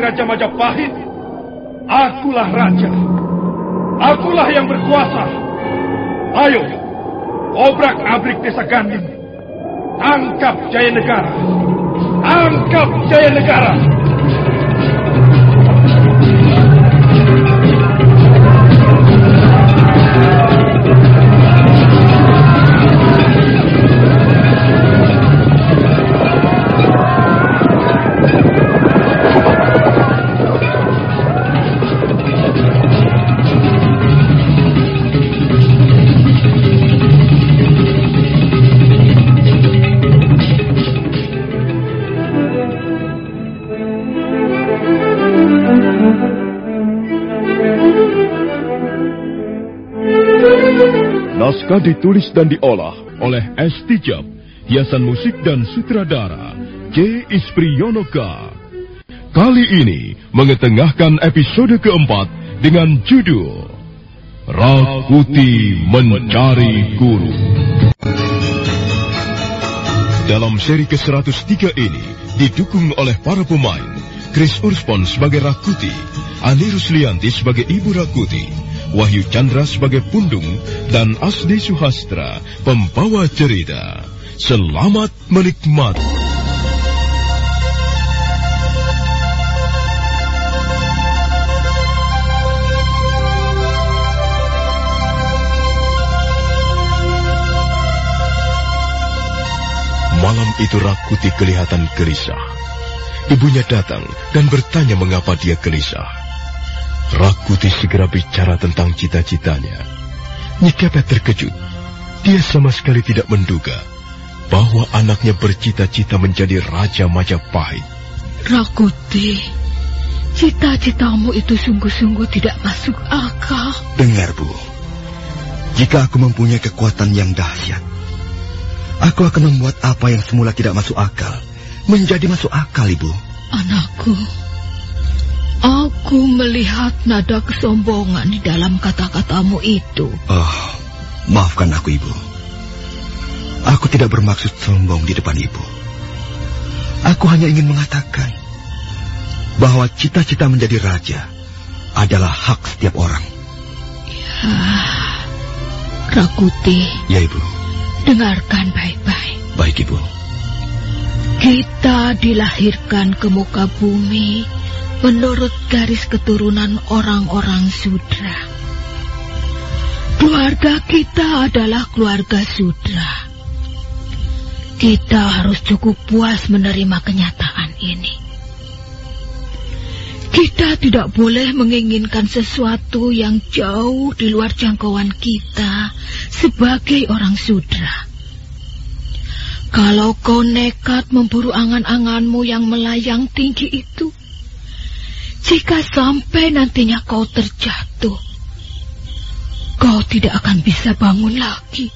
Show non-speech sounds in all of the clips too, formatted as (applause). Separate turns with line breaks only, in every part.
Raja Majapahit. Akulah raja. Akulah yang berkuasa. Ayo, obrak-abrik desa Ganding. Tangkap Jaya Negara. Tangkap Jaya Negara.
Naskah ditulis dan diolah oleh S. Tijab, hiasan musik dan sutradara C. Ispriyonoka. Kali ini mengetengahkan episode keempat dengan judul Rakuti Mencari Guru. Dalam seri ke-103 ini didukung oleh para pemain Chris Urspon sebagai Rakuti, Ani Ruslianti sebagai Ibu Rakuti, Wahyu Chandra sebagai Pundung, dan Asdi Suhastra, pembawa cerita. Selamat menikmati. Malam itu Rakuti kelihatan gelisah. Ibunya datang dan bertanya mengapa dia gelisah. Rakuti segera bicara tentang cita-citanya. Nyikepet terkejut. Dia sama sekali tidak menduga bahwa anaknya bercita-cita menjadi Raja Majapahit.
Rakuti, cita-citamu itu sungguh-sungguh tidak masuk akal.
Dengar, Bu. Jika aku mempunyai kekuatan yang dahsyat, aku akan membuat apa yang semula tidak masuk akal menjadi masuk akal, Ibu.
Anakku, Aku melihat nada kesombongan di dalam kata-katamu itu.
Oh, maafkan aku, Ibu. Aku tidak bermaksud sombong di depan Ibu. Aku hanya ingin mengatakan bahwa cita-cita menjadi raja adalah hak setiap orang.
Ya, Rakuti.
Ya, Ibu.
Dengarkan baik-baik.
Baik, Ibu.
Kita dilahirkan ke muka bumi menurut garis keturunan orang-orang Sudra. Keluarga kita adalah keluarga Sudra. Kita harus cukup puas menerima kenyataan ini. Kita tidak boleh menginginkan sesuatu yang jauh di luar jangkauan kita sebagai orang Sudra. Kalau kau nekat memburu angan-anganmu yang melayang tinggi itu, Jika sampai nantinya kau terjatuh, kau tidak akan bisa bangun lagi.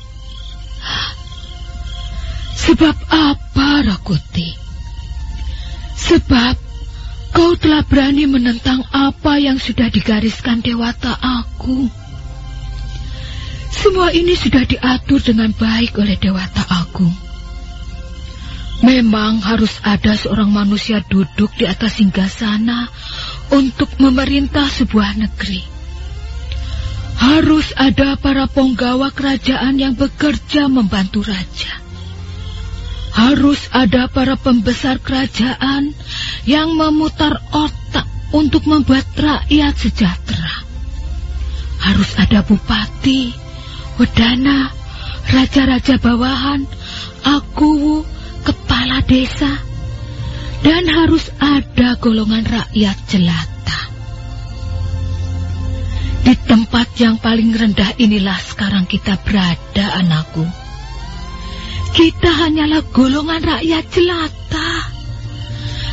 Sebab apa, Rakuti? Sebab kau telah berani menentang apa yang sudah digariskan Dewata aku. Semua ini sudah diatur dengan baik oleh Dewata Agung. Memang harus ada seorang manusia duduk di atas singgasana untuk memerintah sebuah negeri. Harus ada para penggawa kerajaan yang bekerja membantu raja. Harus ada para pembesar kerajaan yang memutar otak untuk membuat rakyat sejahtera. Harus ada bupati, wedana, raja-raja bawahan, aku, kepala desa, dan harus ada golongan rakyat jelata. Di tempat yang paling rendah inilah sekarang kita berada, anakku. Kita hanyalah golongan rakyat jelata.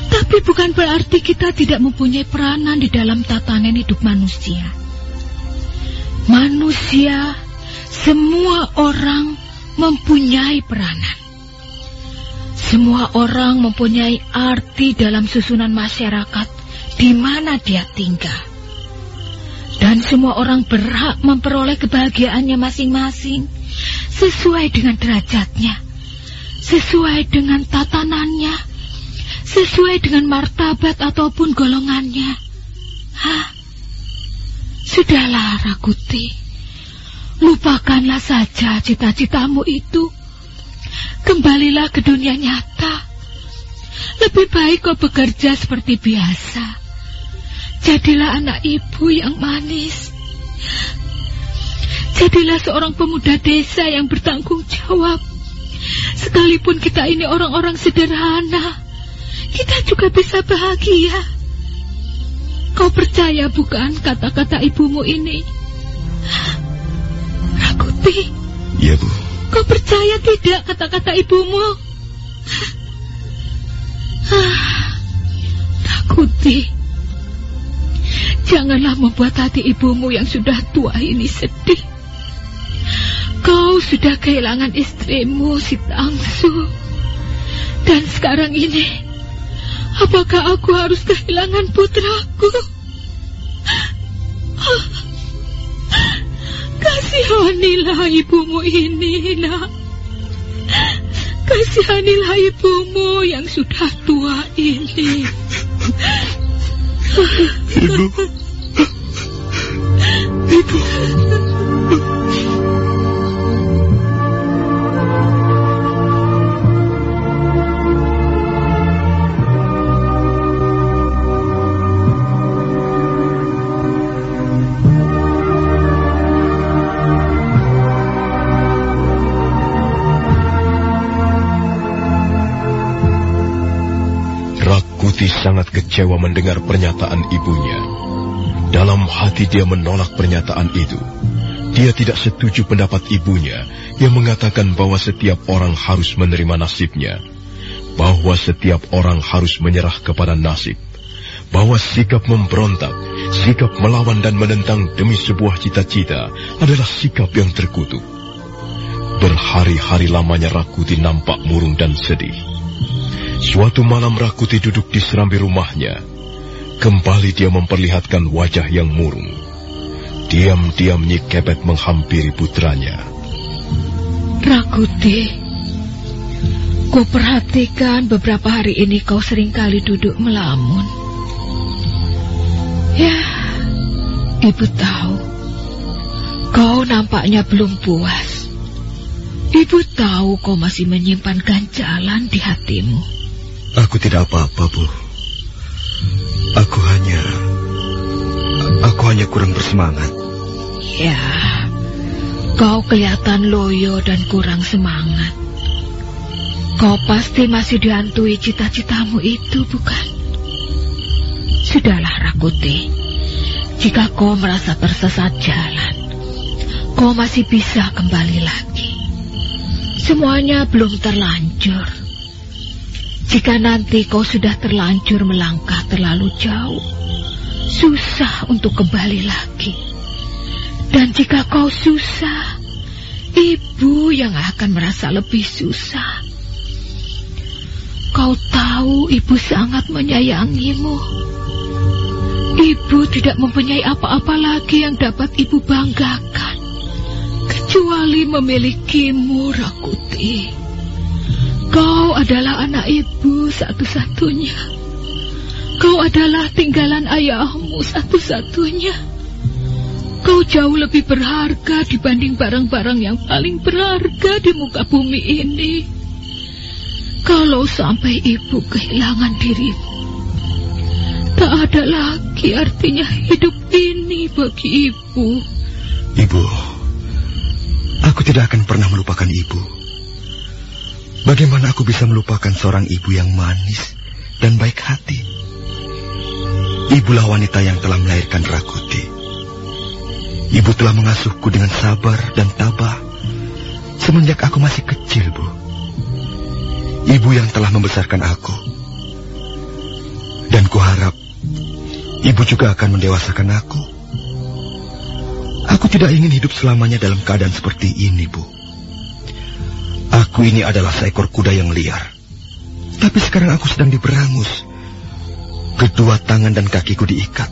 Tapi bukan berarti kita tidak mempunyai peranan di dalam tatanan hidup manusia. Manusia, semua orang mempunyai peranan. Semua orang mempunyai arti dalam susunan masyarakat di mana dia tinggal. Dan semua orang berhak memperoleh kebahagiaannya masing-masing sesuai dengan derajatnya, sesuai dengan tatanannya, sesuai dengan martabat ataupun golongannya. Hah? Sudahlah, Rakuti. Lupakanlah saja cita-citamu itu. Kembalilah ke dunia nyata. Lebih baik kau bekerja seperti biasa. Jadilah anak ibu yang manis. Jadilah seorang pemuda desa yang bertanggung jawab. Sekalipun kita ini orang-orang sederhana, kita juga bisa bahagia. Kau percaya bukan kata-kata ibumu ini? Rakuti.
Iya, Bu.
Kau percaya tidak kata-kata ibumu? Rakuti, janganlah membuat hati ibumu yang sudah tua ini sedih. Kau sudah kehilangan istrimu, si Tangsu. Dan sekarang ini, apakah aku harus kehilangan putraku? Kasihanilah ibumu ini, nak. Kasihanilah ibumu yang sudah tua ini.
Ibu. Ibu.
Rakuti sangat kecewa mendengar pernyataan ibunya. Dalam hati dia menolak pernyataan itu. Dia tidak setuju pendapat ibunya yang mengatakan bahwa setiap orang harus menerima nasibnya. Bahwa setiap orang harus menyerah kepada nasib. Bahwa sikap memberontak, sikap melawan dan menentang demi sebuah cita-cita adalah sikap yang terkutuk. Berhari-hari lamanya Rakuti nampak murung dan sedih. Suatu malam Rakuti duduk di serambi rumahnya. Kembali dia memperlihatkan wajah yang murung. Diam-diam Nyi Kepet menghampiri putranya.
Rakuti, ku perhatikan beberapa hari ini kau sering kali duduk melamun. Ya, ibu tahu. Kau nampaknya belum puas. Ibu tahu kau masih menyimpan ganjalan di hatimu.
Aku tidak apa-apa, Bu. Aku hanya... Aku hanya kurang bersemangat.
Ya, kau kelihatan loyo dan kurang semangat. Kau pasti masih dihantui cita-citamu itu, bukan? Sudahlah, Rakuti. Jika kau merasa tersesat jalan, kau masih bisa kembali lagi. Semuanya belum terlanjur. Jika nanti kau sudah terlanjur melangkah terlalu jauh, susah untuk kembali lagi. Dan jika kau susah, ibu yang akan merasa lebih susah. Kau tahu ibu sangat menyayangimu. Ibu tidak mempunyai apa-apa lagi yang dapat ibu banggakan. Kecuali memilikimu, Rakuti. Kau adalah anak ibu satu-satunya. Kau adalah tinggalan ayahmu satu-satunya. Kau jauh lebih berharga dibanding barang-barang yang paling berharga di muka bumi ini. Kalau sampai ibu kehilangan dirimu, tak ada lagi artinya hidup ini bagi ibu.
Ibu, aku tidak akan pernah melupakan ibu. Bagaimana aku bisa melupakan seorang ibu yang manis dan baik hati? Ibulah wanita yang telah melahirkan Rakuti. Ibu telah mengasuhku dengan sabar dan tabah semenjak aku masih kecil, Bu. Ibu yang telah membesarkan aku. Dan kuharap ibu juga akan mendewasakan aku. Aku tidak ingin hidup selamanya dalam keadaan seperti ini, Bu. Aku ini adalah seekor kuda yang liar. Tapi sekarang aku sedang diberangus Kedua tangan dan kakiku diikat.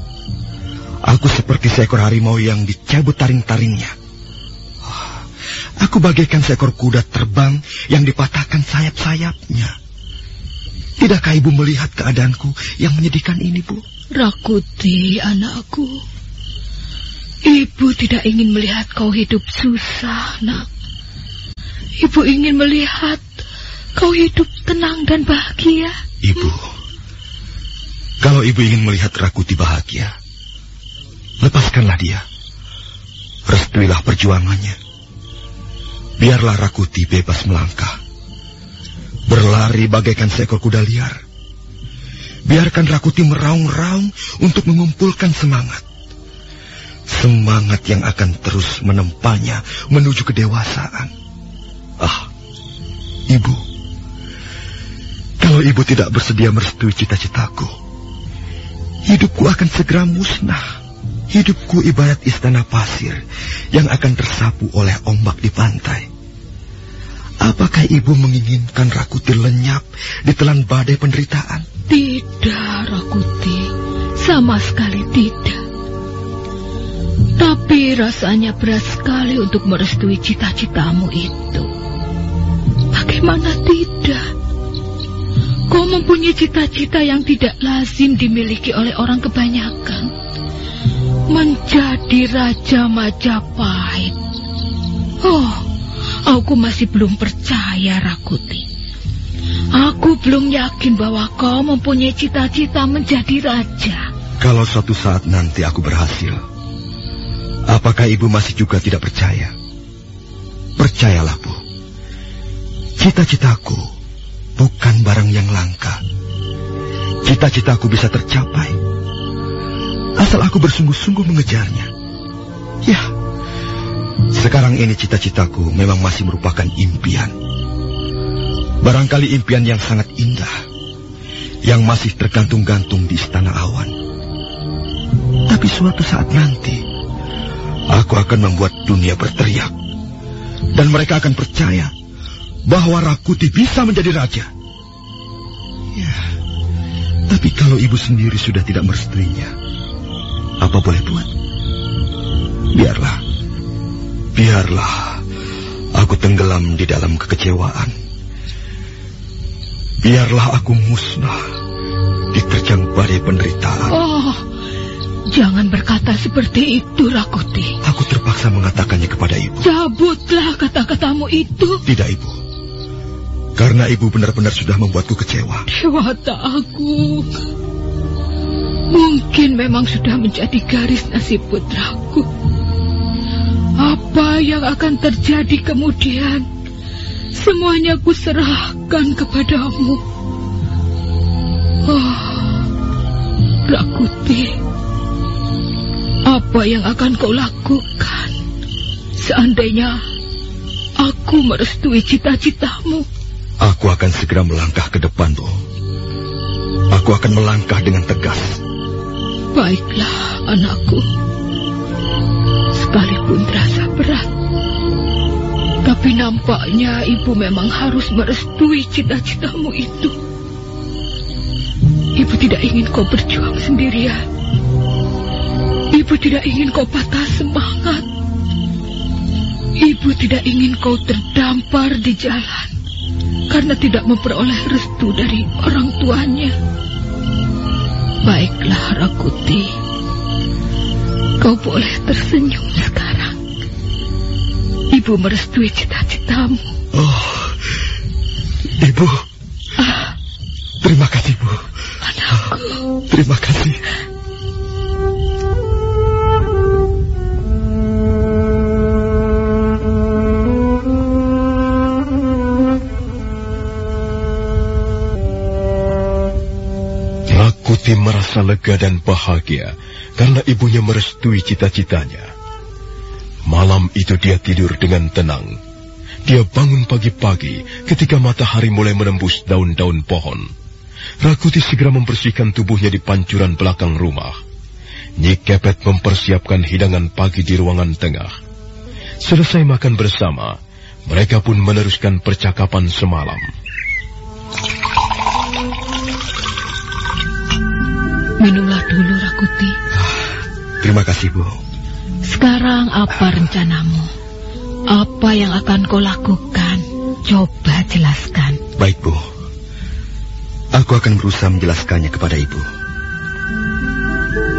Aku seperti seekor harimau yang dicabut taring-taringnya. Oh, aku bagaikan seekor kuda terbang yang dipatahkan sayap-sayapnya. Tidakkah ibu melihat keadaanku yang menyedihkan ini, Bu?
Rakuti, anakku. Ibu tidak ingin melihat kau hidup susah, nak. Ibu ingin melihat kau hidup tenang dan bahagia.
Ibu, kalau ibu ingin melihat Rakuti bahagia, lepaskanlah dia. Restuilah perjuangannya. Biarlah Rakuti bebas melangkah. Berlari bagaikan seekor kuda liar. Biarkan Rakuti meraung-raung untuk mengumpulkan semangat. Semangat yang akan terus menempanya menuju kedewasaan. Ah, ibu. Kalau ibu tidak bersedia merestui cita-citaku, hidupku akan segera musnah. Hidupku ibarat istana pasir yang akan tersapu oleh ombak di pantai. Apakah ibu menginginkan Rakuti lenyap di telan badai penderitaan?
Tidak, Rakuti. Sama sekali tidak. Tapi rasanya berat sekali untuk merestui cita-citamu itu. Bagaimana tidak? Kau mempunyai cita-cita yang tidak lazim dimiliki oleh orang kebanyakan. Menjadi Raja Majapahit. Oh, aku masih belum percaya, Rakuti. Aku belum yakin bahwa kau mempunyai cita-cita menjadi raja.
Kalau suatu saat nanti aku berhasil, apakah ibu masih juga tidak percaya? Percayalah, Bu. Cita-citaku bukan barang yang langka. Cita-citaku bisa tercapai. Asal aku bersungguh-sungguh mengejarnya. Ya, sekarang ini cita-citaku memang masih merupakan impian. Barangkali impian yang sangat indah, yang masih tergantung-gantung di istana awan. Tapi suatu saat nanti, aku akan membuat dunia berteriak. Dan mereka akan percaya bahwa Rakuti bisa menjadi raja. Ya, tapi kalau ibu sendiri sudah tidak merestuinya, apa boleh buat? Biarlah, biarlah aku tenggelam di dalam kekecewaan. Biarlah aku musnah diterjang badai penderitaan.
Oh, jangan berkata seperti itu, Rakuti.
Aku terpaksa mengatakannya kepada ibu.
Cabutlah kata-katamu itu.
Tidak, ibu. Karena ibu benar-benar sudah membuatku kecewa.
Dewata aku. Mungkin memang sudah menjadi garis nasib putraku. Apa yang akan terjadi kemudian? Semuanya ku serahkan kepadamu. Oh, Rakuti. Apa yang akan kau lakukan? Seandainya aku merestui cita-citamu.
Aku akan segera melangkah ke depan, Bu. Aku akan melangkah dengan tegas.
Baiklah, anakku. Sekalipun terasa berat, tapi nampaknya ibu memang harus merestui cita-citamu itu. Ibu tidak ingin kau berjuang sendirian. Ibu tidak ingin kau patah semangat. Ibu tidak ingin kau terdampar di jalan karena tidak memperoleh restu dari orang tuanya. Baiklah, Rakuti. Kau boleh tersenyum sekarang. Ibu merestui cita-citamu.
Oh, Ibu. Ah. Terima kasih, Bu.
Anakku.
Terima kasih.
Rakuti merasa lega dan bahagia karena ibunya merestui cita-citanya. Malam itu dia tidur dengan tenang. Dia bangun pagi-pagi ketika matahari mulai menembus daun-daun pohon. Rakuti segera membersihkan tubuhnya di pancuran belakang rumah. Nyi Kepet mempersiapkan hidangan pagi di ruangan tengah. Selesai makan bersama, mereka pun meneruskan percakapan semalam.
Minumlah dulu, Rakuti.
Terima kasih, Bu.
Sekarang apa rencanamu? Apa yang akan kau lakukan? Coba jelaskan.
Baik, Bu. Aku akan berusaha menjelaskannya kepada Ibu.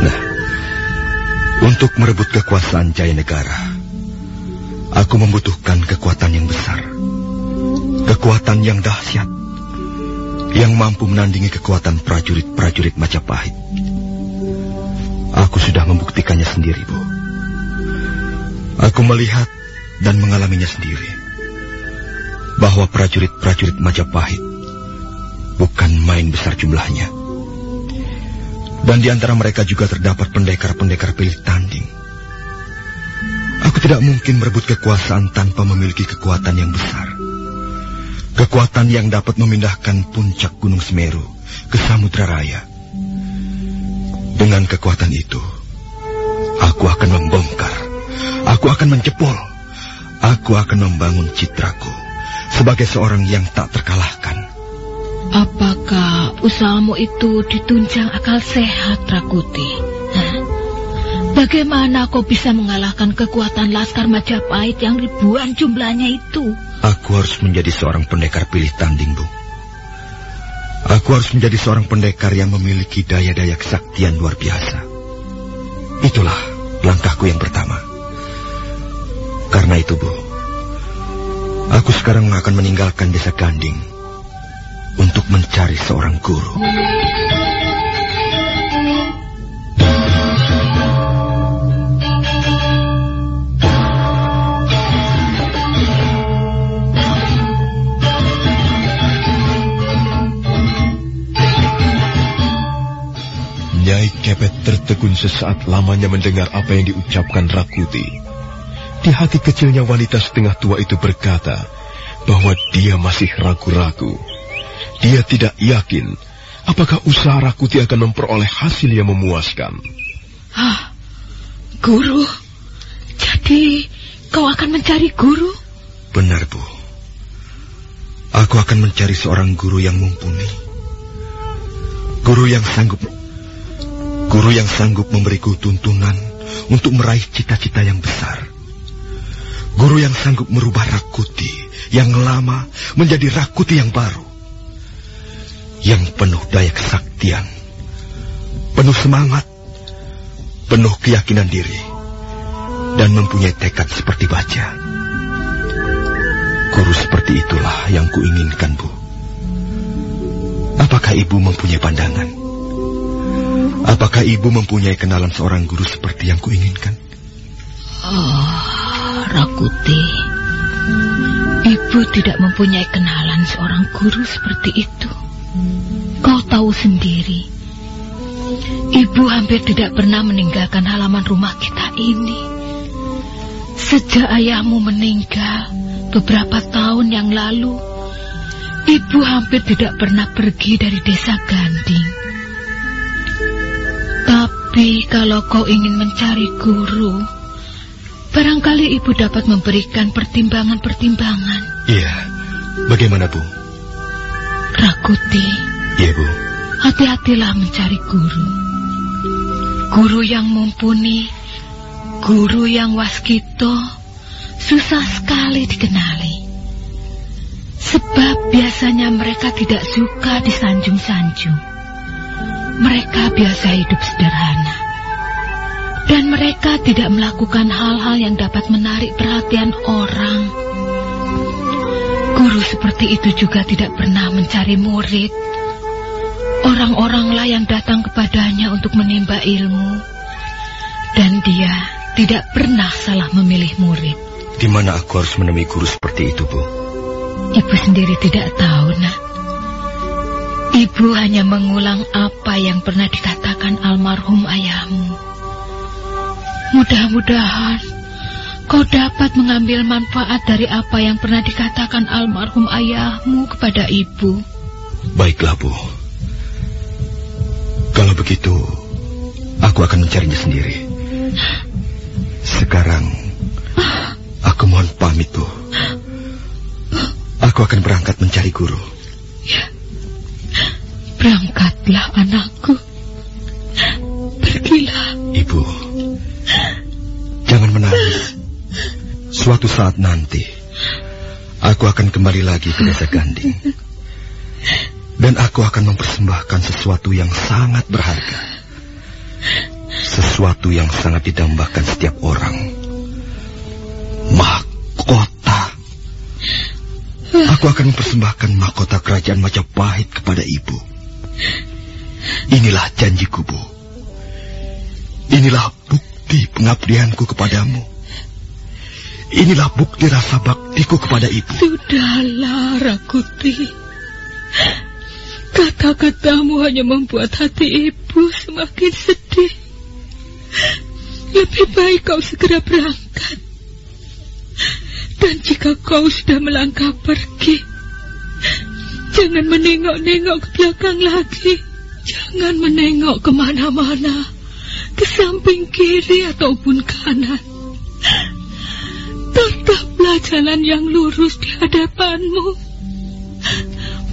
Nah, untuk merebut kekuasaan Jaya Negara, aku membutuhkan kekuatan yang besar. Kekuatan yang dahsyat. Yang mampu menandingi kekuatan prajurit-prajurit Majapahit. Aku sudah membuktikannya sendiri, Bu. Aku melihat dan mengalaminya sendiri. Bahwa prajurit-prajurit Majapahit bukan main besar jumlahnya. Dan di antara mereka juga terdapat pendekar-pendekar pilih tanding. Aku tidak mungkin merebut kekuasaan tanpa memiliki kekuatan yang besar. Kekuatan yang dapat memindahkan puncak Gunung Semeru ke Samudra Raya. Dengan kekuatan itu, aku akan membongkar, aku akan menjebol, aku akan membangun citraku sebagai seorang yang tak terkalahkan.
Apakah usahamu itu ditunjang akal sehat, Rakuti? Hah? Bagaimana kau bisa mengalahkan kekuatan Laskar Majapahit yang ribuan jumlahnya itu?
Aku harus menjadi seorang pendekar pilih tanding, Bu. Aku harus menjadi seorang pendekar yang memiliki daya-daya kesaktian luar biasa. Itulah langkahku yang pertama. Karena itu, Bu, aku sekarang akan meninggalkan desa Ganding untuk mencari seorang guru.
Kepet tertegun sesaat lamanya mendengar apa yang diucapkan Rakuti. Di hati kecilnya wanita setengah tua itu berkata bahwa dia masih ragu-ragu. Dia tidak yakin apakah usaha Rakuti akan memperoleh hasil yang memuaskan.
Ah, guru. Jadi kau akan mencari guru?
Benar, Bu. Aku akan mencari seorang guru yang mumpuni. Guru yang sanggup Guru yang sanggup memberiku tuntunan untuk meraih cita-cita yang besar. Guru yang sanggup merubah Rakuti yang lama menjadi Rakuti yang baru. Yang penuh daya kesaktian, penuh semangat, penuh keyakinan diri, dan mempunyai tekad seperti baja. Guru seperti itulah yang kuinginkan, Bu. Apakah ibu mempunyai pandangan? Apakah ibu mempunyai kenalan seorang guru seperti yang kuinginkan?
Oh, Rakuti. Ibu tidak mempunyai kenalan seorang guru seperti itu. Kau tahu sendiri. Ibu hampir tidak pernah meninggalkan halaman rumah kita ini. Sejak ayahmu meninggal beberapa tahun yang lalu, ibu hampir tidak pernah pergi dari desa Ganding. Tapi kalau kau ingin mencari guru, barangkali ibu dapat memberikan pertimbangan-pertimbangan.
Iya, bagaimana Bu?
Rakuti,
Iya Bu.
hati-hatilah mencari guru. Guru yang mumpuni, guru yang waskito, susah sekali dikenali. Sebab biasanya mereka tidak suka disanjung-sanjung. Mereka biasa hidup sederhana. Dan mereka tidak melakukan hal-hal yang dapat menarik perhatian orang. Guru seperti itu juga tidak pernah mencari murid. Orang-oranglah yang datang kepadanya untuk menimba ilmu. Dan dia tidak pernah salah memilih murid.
Di mana aku harus menemui guru seperti itu, Bu?
Ibu sendiri tidak tahu, nak. Ibu hanya mengulang apa yang pernah dikatakan almarhum ayahmu. Mudah-mudahan kau dapat mengambil manfaat dari apa yang pernah dikatakan almarhum ayahmu kepada ibu.
Baiklah, Bu. Kalau begitu, aku akan mencarinya sendiri. Sekarang, aku mohon pamit, Bu. Aku akan berangkat mencari guru.
Berangkatlah anakku. Pergilah.
Ibu, jangan menangis. Suatu saat nanti, aku akan kembali lagi ke desa Ganding. Dan aku akan mempersembahkan sesuatu yang sangat berharga. Sesuatu yang sangat didambakan setiap orang. Mahkota. Aku akan mempersembahkan mahkota kerajaan Majapahit kepada ibu. Inilah janjiku, Bu. Inilah bukti pengabdianku kepadamu. Inilah bukti rasa baktiku kepada ibu.
Sudahlah, Rakuti. Kata-katamu hanya membuat hati ibu semakin sedih. Lebih baik kau segera berangkat. Dan jika kau sudah melangkah pergi, jangan menengok-nengok ke belakang lagi. Jangan menengok ke mana-mana, ke samping kiri ataupun kanan. Tetaplah jalan yang lurus di hadapanmu.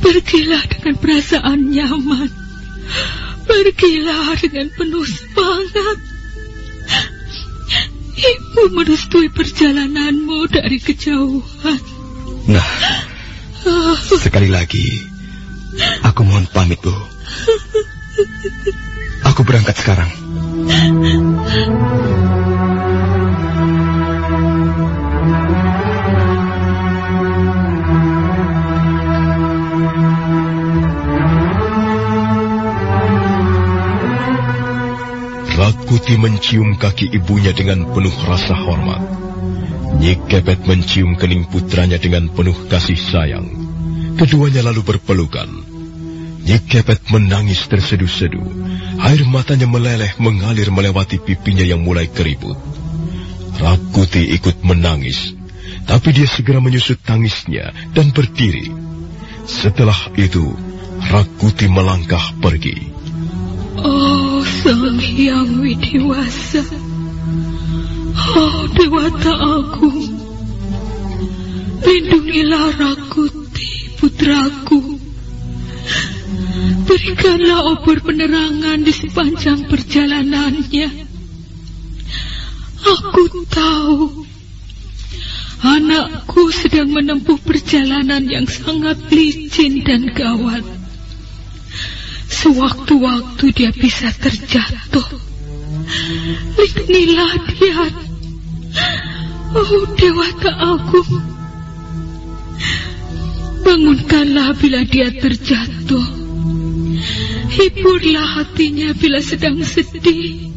Pergilah dengan perasaan nyaman. Pergilah dengan penuh semangat. Ibu merestui perjalananmu dari kejauhan.
Nah, sekali lagi, aku mohon pamit, Bu. Aku berangkat sekarang.
Rakuti mencium kaki ibunya dengan penuh rasa hormat. Kepet mencium kening putranya dengan penuh kasih sayang. Keduanya lalu berpelukan. Kepet menangis terseduh-seduh. Air matanya meleleh mengalir melewati pipinya yang mulai keriput. Rakuti ikut menangis. Tapi dia segera menyusut tangisnya dan berdiri. Setelah itu, Rakuti melangkah pergi.
Oh, Sang Hyang Widiwasa. Oh, Dewata Agung. Lindungilah Rakuti, putraku. Berikanlah obor penerangan di sepanjang perjalanannya. Aku tahu anakku sedang menempuh perjalanan yang sangat licin dan gawat. Sewaktu-waktu dia bisa terjatuh. Lindungilah dia. Oh Dewata Agung. Bangunkanlah bila dia terjatuh. Hiburlah hatinya bila sedang sedih.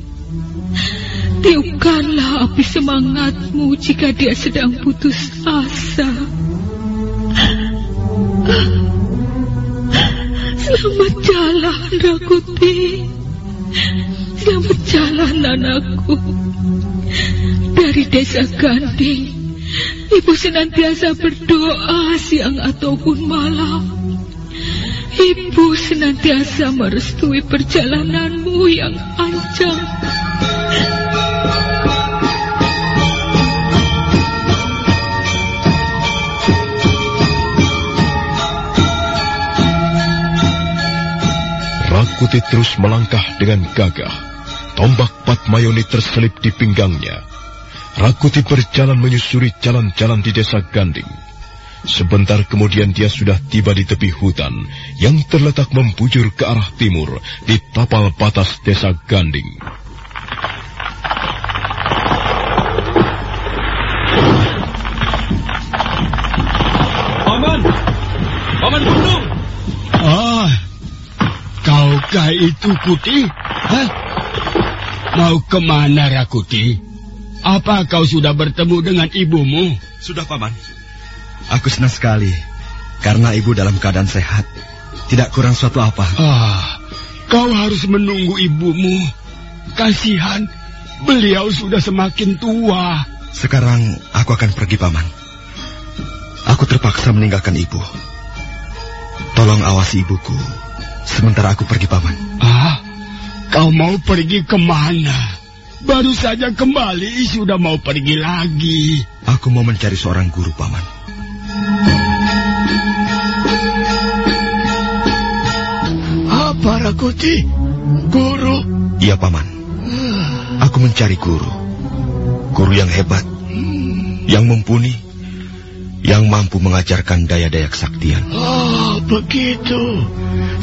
Tiupkanlah api semangatmu jika dia sedang putus asa. Selamat jalan, Rakuti. Selamat jalan anakku. Dari desa Ganding Ibu senantiasa berdoa siang ataupun malam. Ibu senantiasa merestui perjalananmu yang panjang.
Rakuti terus melangkah dengan gagah. Tombak Patmayoni terselip di pinggangnya. Rakuti berjalan menyusuri jalan-jalan di desa Ganding. Sebentar kemudian dia sudah tiba di tepi hutan yang terletak membujur ke arah timur di tapal batas desa Ganding.
Paman! Paman Gunung!
Ah, kaukah itu Kuti? Hah? Mau ke mana Rakuti? Apa kau sudah bertemu dengan ibumu?
Sudah, Paman. Aku senang sekali karena ibu dalam keadaan sehat. Tidak kurang suatu apa.
Ah, kau harus menunggu ibumu. Kasihan, beliau sudah semakin tua.
Sekarang aku akan pergi, Paman. Aku terpaksa meninggalkan ibu. Tolong awasi ibuku. Sementara aku pergi, Paman.
Ah, kau mau pergi ke mana? Baru saja kembali sudah mau pergi lagi.
Aku mau mencari seorang guru, Paman.
Apa Rakuti? Guru?
Iya, Paman. Aku mencari guru. Guru yang hebat, yang mumpuni, yang mampu mengajarkan daya-daya kesaktian.
Oh, begitu.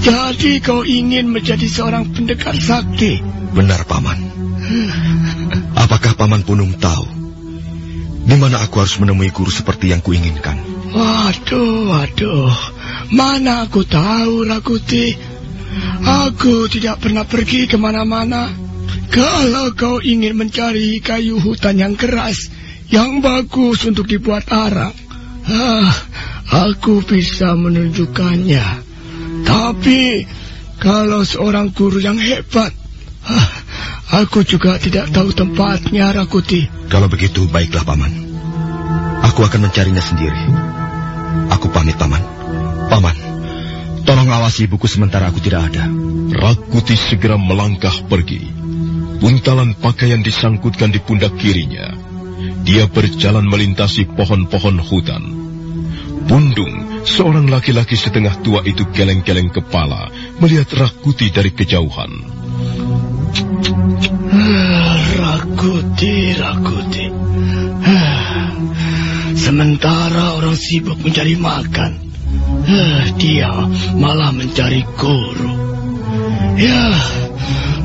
Jadi kau ingin menjadi seorang pendekar sakti?
Benar, Paman. Apakah Paman Punung tahu di mana aku harus menemui guru seperti yang kuinginkan?
Waduh, waduh. Mana aku tahu, Rakuti. Aku tidak pernah pergi ke mana-mana. Kalau kau ingin mencari kayu hutan yang keras, yang bagus untuk dibuat arang, ah, aku bisa menunjukkannya. Tapi kalau seorang guru yang hebat, ah, aku juga tidak tahu tempatnya, Rakuti.
Kalau begitu, baiklah, Paman. Aku akan mencarinya sendiri. Aku pamit, Paman. Paman, tolong awasi ibuku sementara aku tidak ada.
Rakuti segera melangkah pergi. Buntalan pakaian disangkutkan di pundak kirinya. Dia berjalan melintasi pohon-pohon hutan. Bundung, seorang laki-laki setengah tua itu geleng-geleng kepala melihat Rakuti dari kejauhan.
Rakuti, Rakuti. Sementara orang sibuk mencari makan, dia malah mencari guru. Ya,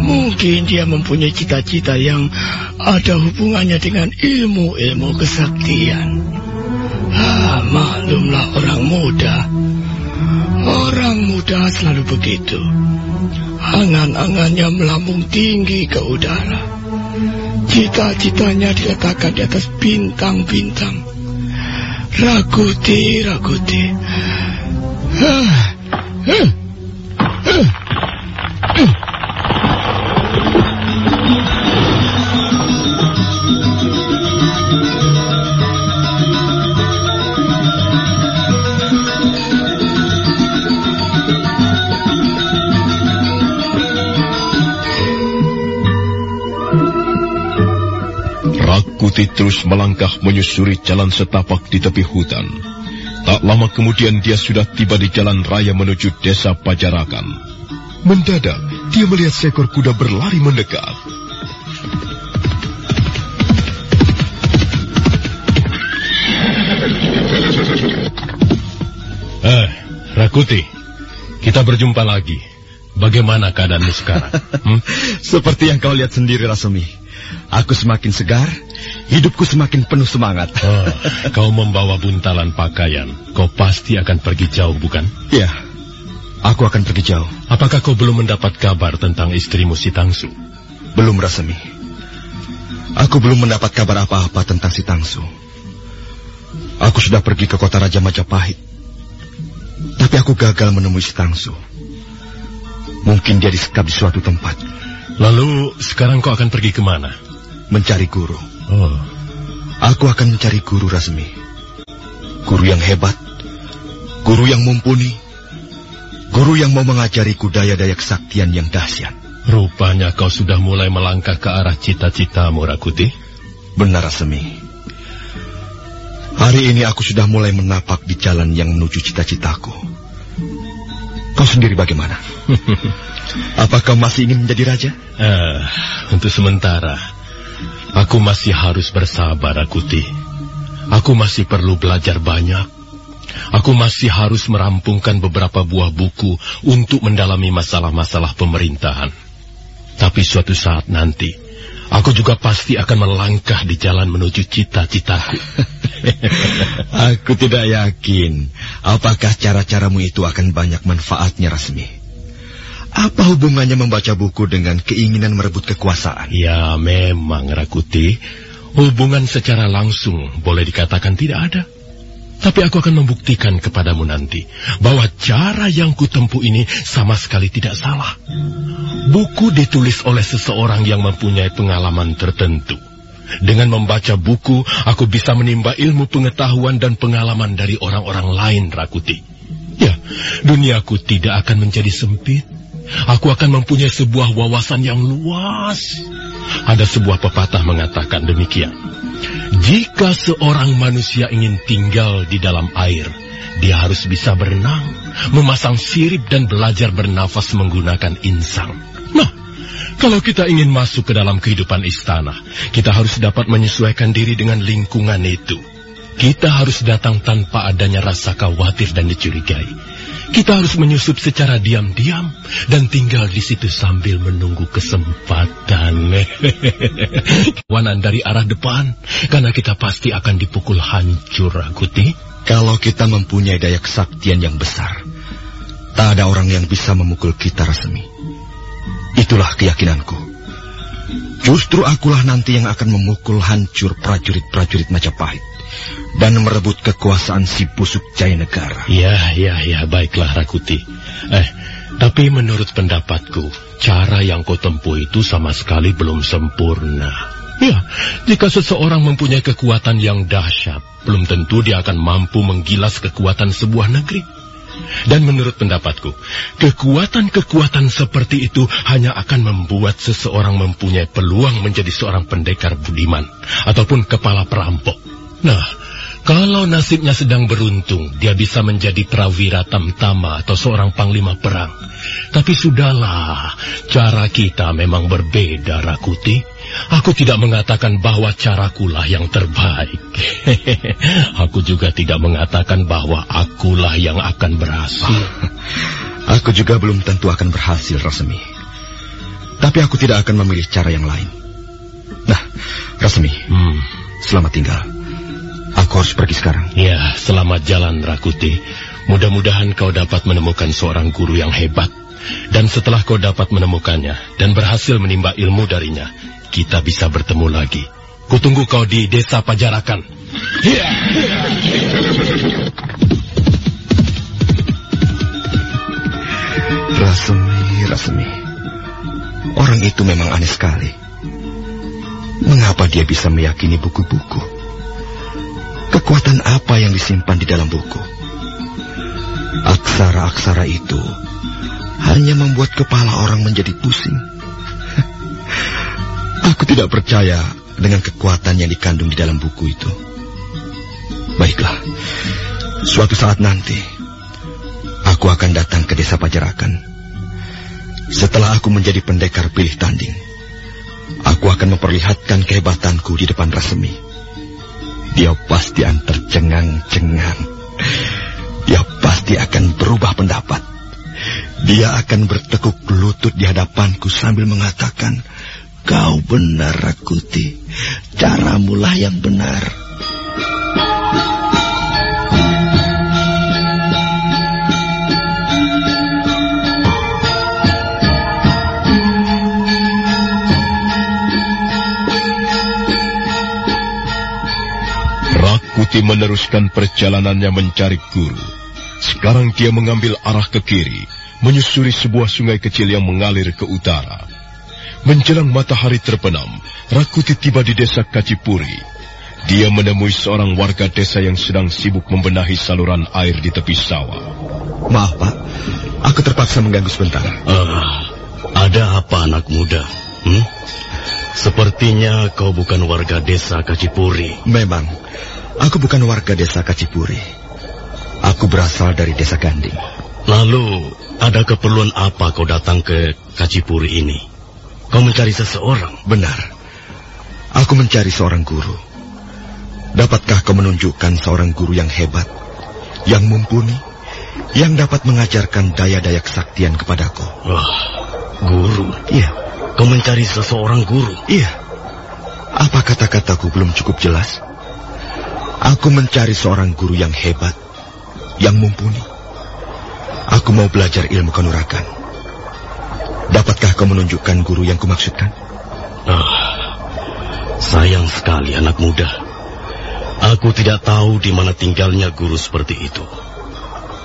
mungkin dia mempunyai cita-cita yang ada hubungannya dengan ilmu-ilmu kesaktian. Ah, maklumlah orang muda. Orang muda selalu begitu. Angan-angannya melambung tinggi ke udara. Cita-citanya diletakkan di atas bintang-bintang. Rakuti, Rakuti. Ah, ah, ah, ah.
Rakuti terus melangkah menyusuri jalan setapak di tepi hutan. Tak lama kemudian dia sudah tiba di jalan raya menuju desa Pajarakan. Mendadak, dia melihat seekor kuda berlari mendekat.
Eh, Rakuti, kita berjumpa lagi. Bagaimana keadaanmu sekarang? (laughs) Hmm?
Seperti yang kau lihat sendiri, Rasemi. Aku semakin segar, hidupku semakin penuh semangat. (laughs)
Oh, kau membawa buntalan pakaian. Kau pasti akan pergi jauh, bukan?
Ya, aku akan pergi jauh.
Apakah kau belum mendapat kabar tentang istrimu si Tangsu?
Belum, Rasemi. Aku belum mendapat kabar apa-apa tentang si Tangsu. Aku sudah pergi ke kota Raja Majapahit. Tapi aku gagal menemui si Tangsu. Mungkin dia disekap di suatu tempat.
Lalu sekarang kau akan pergi ke mana?
Mencari guru.
Oh,
Aku akan mencari guru Rasmi. Guru yang hebat. Guru yang mumpuni. Guru yang mau mengajariku daya-daya kesaktian yang dahsyat.
rupanya kau sudah mulai melangkah ke arah cita-citamu, Rakuti.
Benar Rasmi. Hari ini aku sudah mulai menapak di jalan yang menuju cita-citaku. Kau sendiri bagaimana? (laughs) Apakah masih ingin menjadi raja?
Uh, untuk sementara, aku masih harus bersabar, Akuti. Aku masih perlu belajar banyak. Aku masih harus merampungkan beberapa buah buku untuk mendalami masalah-masalah pemerintahan. Tapi suatu saat nanti, aku juga pasti akan melangkah di jalan menuju cita-citaku. (laughs)
aku tidak yakin apakah cara-caramu itu akan banyak manfaatnya, Rasmi. Apa hubungannya membaca buku dengan keinginan merebut kekuasaan?
Ya, memang, Rakuti. Hubungan secara langsung boleh dikatakan tidak ada. Tapi aku akan membuktikan kepadamu nanti bahwa cara yang kutempuh ini sama sekali tidak salah. Buku ditulis oleh seseorang yang mempunyai pengalaman tertentu. Dengan membaca buku, aku bisa menimba ilmu pengetahuan dan pengalaman dari orang-orang lain, Rakuti. Ya, duniaku tidak akan menjadi sempit. Aku akan mempunyai sebuah wawasan yang luas. Ada sebuah pepatah mengatakan demikian. Jika seorang manusia ingin tinggal di dalam air, dia harus bisa berenang, memasang sirip dan belajar bernafas menggunakan insang. Nah, kalau kita ingin masuk ke dalam kehidupan istana, kita harus dapat menyesuaikan diri dengan lingkungan itu. Kita harus datang tanpa adanya rasa khawatir dan dicurigai. Kita harus menyusup secara diam-diam dan tinggal di situ sambil menunggu kesempatan. (laughs) Wanan dari arah depan, karena kita pasti akan dipukul hancur, Aguti.
Kalau kita mempunyai daya kesaktian yang besar, tak ada orang yang bisa memukul kita, Rasmi. Itulah keyakinanku. Justru akulah nanti yang akan memukul hancur prajurit-prajurit Majapahit dan merebut kekuasaan si busuk Jaya Negara.
Ya, ya, ya, baiklah Rakuti. Eh, tapi menurut pendapatku, cara yang kau tempuh itu sama sekali belum sempurna. Ya, jika seseorang mempunyai kekuatan yang dahsyat, belum tentu dia akan mampu menggilas kekuatan sebuah negeri. Dan menurut pendapatku, kekuatan-kekuatan seperti itu hanya akan membuat seseorang mempunyai peluang menjadi seorang pendekar budiman ataupun kepala perampok. Nah, kalau nasibnya sedang beruntung, dia bisa menjadi prawira tamtama atau seorang panglima perang. Tapi sudahlah, cara kita memang berbeda, Rakuti. Aku tidak mengatakan bahwa carakulah yang terbaik. (laughs) aku juga tidak mengatakan bahwa akulah yang akan berhasil. (laughs)
aku juga belum tentu akan berhasil, Rasmi. Tapi aku tidak akan memilih cara yang lain. Nah, Rasmi, hmm. selamat tinggal. Aku harus pergi sekarang.
Ya, selamat jalan Rakuti. Mudah-mudahan kau dapat menemukan seorang guru yang hebat. Dan setelah kau dapat menemukannya dan berhasil menimba ilmu darinya, kita bisa bertemu lagi. Kutunggu kau di desa Pajarakan. Ya.
Rasemi. Orang itu memang aneh sekali. Mengapa dia bisa meyakini buku-buku? Kekuatan apa yang disimpan di dalam buku? Aksara-aksara itu hanya membuat kepala orang menjadi pusing. (laughs) Aku tidak percaya dengan kekuatan yang dikandung di dalam buku itu. Baiklah, suatu saat nanti aku akan datang ke desa Pajarakan. Setelah aku menjadi pendekar pilih tanding, aku akan memperlihatkan kehebatanku di depan Rasemi. Dia pasti akan tercengang-cengang. Dia pasti akan berubah pendapat. Dia akan bertekuk lutut di hadapanku sambil mengatakan, Kau benar, Rakuti. Caramulah yang benar.
Meneruskan perjalanannya mencari guru. Sekarang dia mengambil arah ke kiri, menyusuri sebuah sungai kecil yang mengalir ke utara. Menjelang matahari terbenam, Rakuti tiba di desa Kacipuri. Dia menemui seorang warga desa yang sedang sibuk membenahi saluran air di tepi sawah.
Maaf, Pak. Aku terpaksa mengganggu sebentar.
Uh, ada apa, anak muda? Hmm? Sepertinya kau bukan warga desa Kacipuri.
Memang. Aku bukan warga desa Kacipuri. Aku berasal dari desa Ganding.
Lalu, ada keperluan apa kau datang ke Kacipuri ini? Kau mencari seseorang?
Benar. Aku mencari seorang guru. Dapatkah kau menunjukkan seorang guru yang hebat, yang mumpuni, yang dapat mengajarkan daya-daya kesaktian kepadaku?
Wah, guru.
Iya,
Kau mencari seseorang guru?
iya. Apa kata-kataku belum cukup jelas? Aku mencari seorang guru yang hebat, yang mumpuni. Aku mau belajar ilmu kanuragan. Dapatkah kau menunjukkan guru yang kumaksudkan?
Ah, sayang sekali anak muda. Aku tidak tahu di mana tinggalnya guru seperti itu.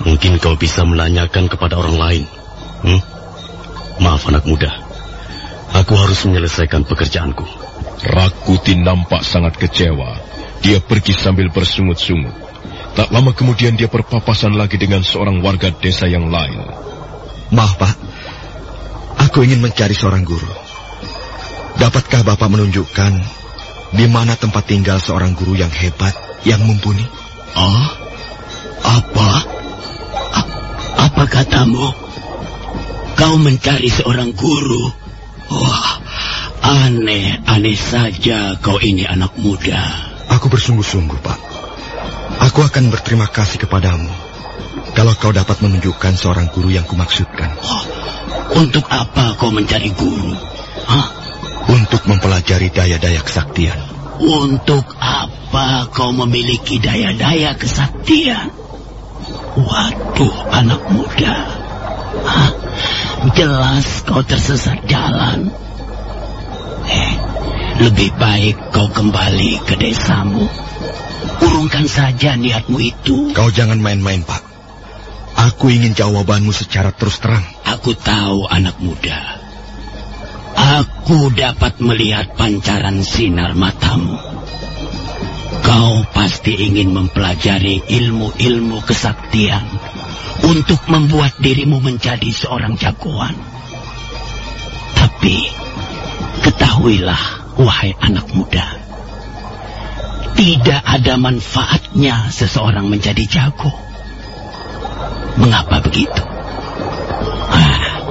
Mungkin kau bisa menanyakan kepada orang lain. Hmm? Maaf anak muda. Aku harus menyelesaikan pekerjaanku.
Rakuti nampak sangat kecewa. Dia pergi sambil bersungut-sungut. Tak lama kemudian dia berpapasan lagi dengan seorang warga desa yang lain.
Maaf, Pak. Aku ingin mencari seorang guru. Dapatkah Bapak menunjukkan di mana tempat tinggal seorang guru yang hebat, yang mumpuni?
Oh, apa? A- apa katamu? Kau mencari seorang guru? Wah, aneh, aneh saja kau ini anak muda.
Aku bersungguh-sungguh, Pak. Aku akan berterima kasih kepadamu kalau kau dapat menunjukkan seorang guru yang kumaksudkan
Oh, untuk apa kau mencari guru? Hah?
untuk mempelajari daya-daya kesaktian.
Untuk apa kau memiliki daya-daya kesaktian? Waduh, anak muda. Hah? Jelas kau tersesat jalan. Eh, lebih baik kau kembali ke desamu. Urungkan saja niatmu itu.
Kau jangan main-main, Pak. Aku ingin jawabanmu secara terus terang.
Aku tahu anak muda. Aku dapat melihat pancaran sinar matamu. Kau pasti ingin mempelajari ilmu-ilmu kesaktian untuk membuat dirimu menjadi seorang jagoan. Tapi ketahuilah, wahai anak muda, tidak ada manfaatnya seseorang menjadi jago. Mengapa begitu? Ah,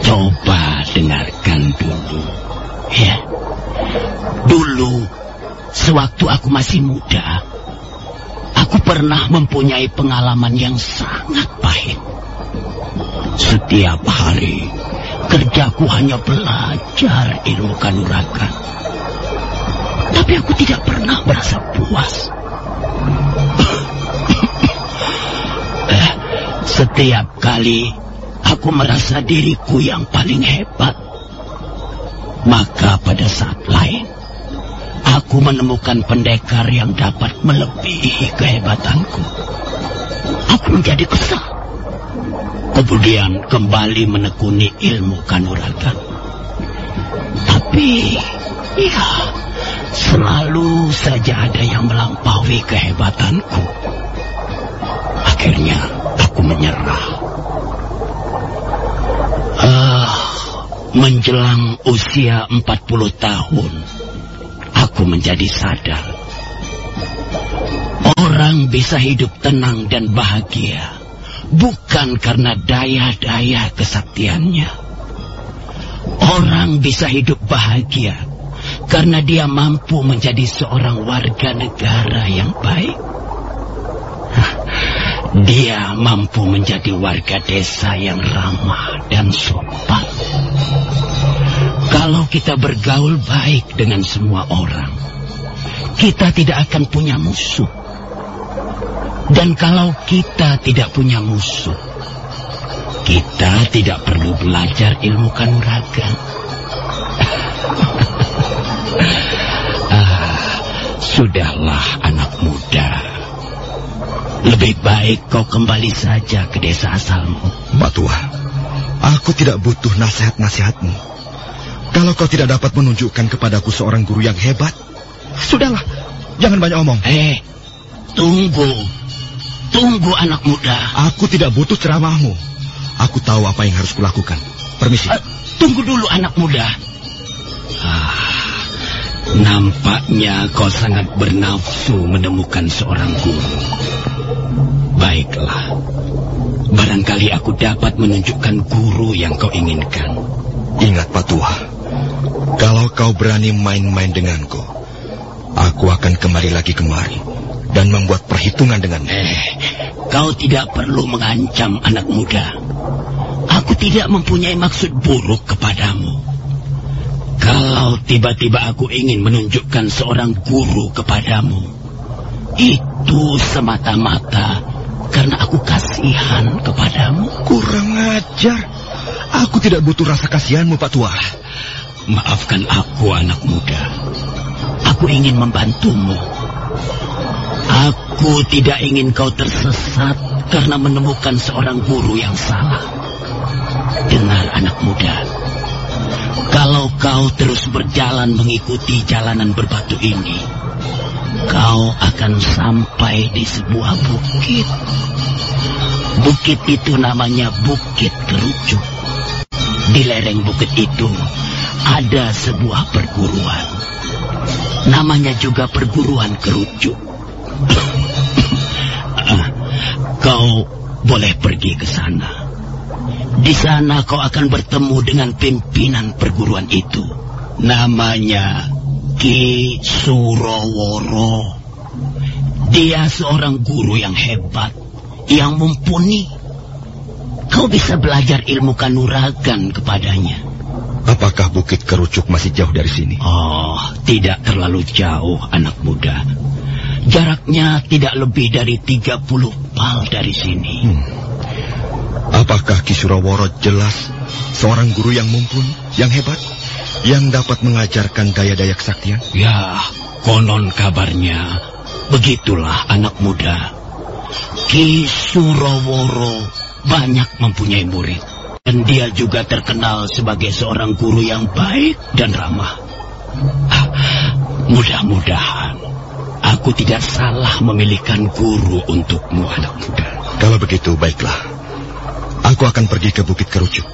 coba dengarkan dulu. Ya. Dulu, sewaktu aku masih muda, aku pernah mempunyai pengalaman yang sangat pahit. Setiap hari, kerjaku hanya belajar ilmu kanuragan. Tapi aku tidak pernah merasa puas. Eh, Setiap kali aku merasa diriku yang paling hebat, maka pada saat lain aku menemukan pendekar yang dapat melebihi kehebatanku. Aku menjadi kesal. Kemudian kembali menekuni ilmu kanuragan. Tapi, ya, selalu saja ada yang melampaui kehebatanku. Akhirnya aku menyerah. Ah, menjelang usia 40 tahun, aku menjadi sadar. Orang bisa hidup tenang dan bahagia bukan karena daya-daya kesaktiannya. Orang bisa hidup bahagia karena dia mampu menjadi seorang warga negara yang baik. Dia mampu menjadi warga desa yang ramah dan sopan. Kalau kita bergaul baik dengan semua orang, kita tidak akan punya musuh. Dan kalau kita tidak punya musuh, kita tidak perlu belajar ilmu kanuragan. (laughs) ah, sudahlah anak muda. Lebih baik kau kembali saja ke desa asalmu.
Pak Tua, aku tidak butuh nasihat-nasihatmu. Kalau kau tidak dapat menunjukkan kepadaku seorang guru yang hebat, sudahlah, jangan banyak omong.
Eh, tunggu. Tunggu anak muda.
Aku tidak butuh ceramahmu. Aku tahu apa yang harus kulakukan. Permisi.
Eh, tunggu dulu anak muda. Ah, nampaknya kau sangat bernafsu menemukan seorang guru. Baiklah, Barangkali aku dapat menunjukkan guru yang kau inginkan.
Ingat Pak Tua, kalau kau berani main-main denganku, aku akan kembali lagi kemari dan membuat perhitungan denganmu.
Eh, kau tidak perlu mengancam anak muda. Aku tidak mempunyai maksud buruk kepadamu. Kalau tiba-tiba aku ingin menunjukkan seorang guru kepadamu, itu semata-mata karena aku kasihan kepadamu.
Kurang ajar. Aku tidak butuh rasa kasihanmu, Pak Tua.
Maafkan aku, anak muda. Aku ingin membantumu. Aku tidak ingin kau tersesat karena menemukan seorang guru yang salah. Dengar, anak muda. Kalau kau terus berjalan mengikuti jalanan berbatu ini, kau akan sampai di sebuah bukit. Bukit itu namanya Bukit Kerucuk. Di lereng bukit itu ada sebuah perguruan. Namanya juga perguruan kerucuk. (coughs) kau boleh pergi ke sana. Di sana kau akan bertemu dengan pimpinan perguruan itu. Namanya Ki Suroworo. Dia seorang guru yang hebat, yang mumpuni. Kau bisa belajar ilmu kanuragan kepadanya.
Apakah Bukit Kerucuk masih jauh dari sini?
Oh, tidak terlalu jauh, anak muda. Jaraknya tidak lebih dari 30 pal dari sini.
Hmm. Apakah Kisuraworo jelas seorang guru yang mumpuni, yang hebat, yang dapat mengajarkan daya-daya kesaktian?
Ya, konon kabarnya begitulah anak muda. Kisuroworo banyak mempunyai murid. Dan dia juga terkenal sebagai seorang guru yang baik dan ramah. Ah, Mudah-mudahan aku tidak salah memilihkan guru untukmu, anak muda.
Kalau begitu, baiklah. Aku akan pergi ke Bukit Kerucuk.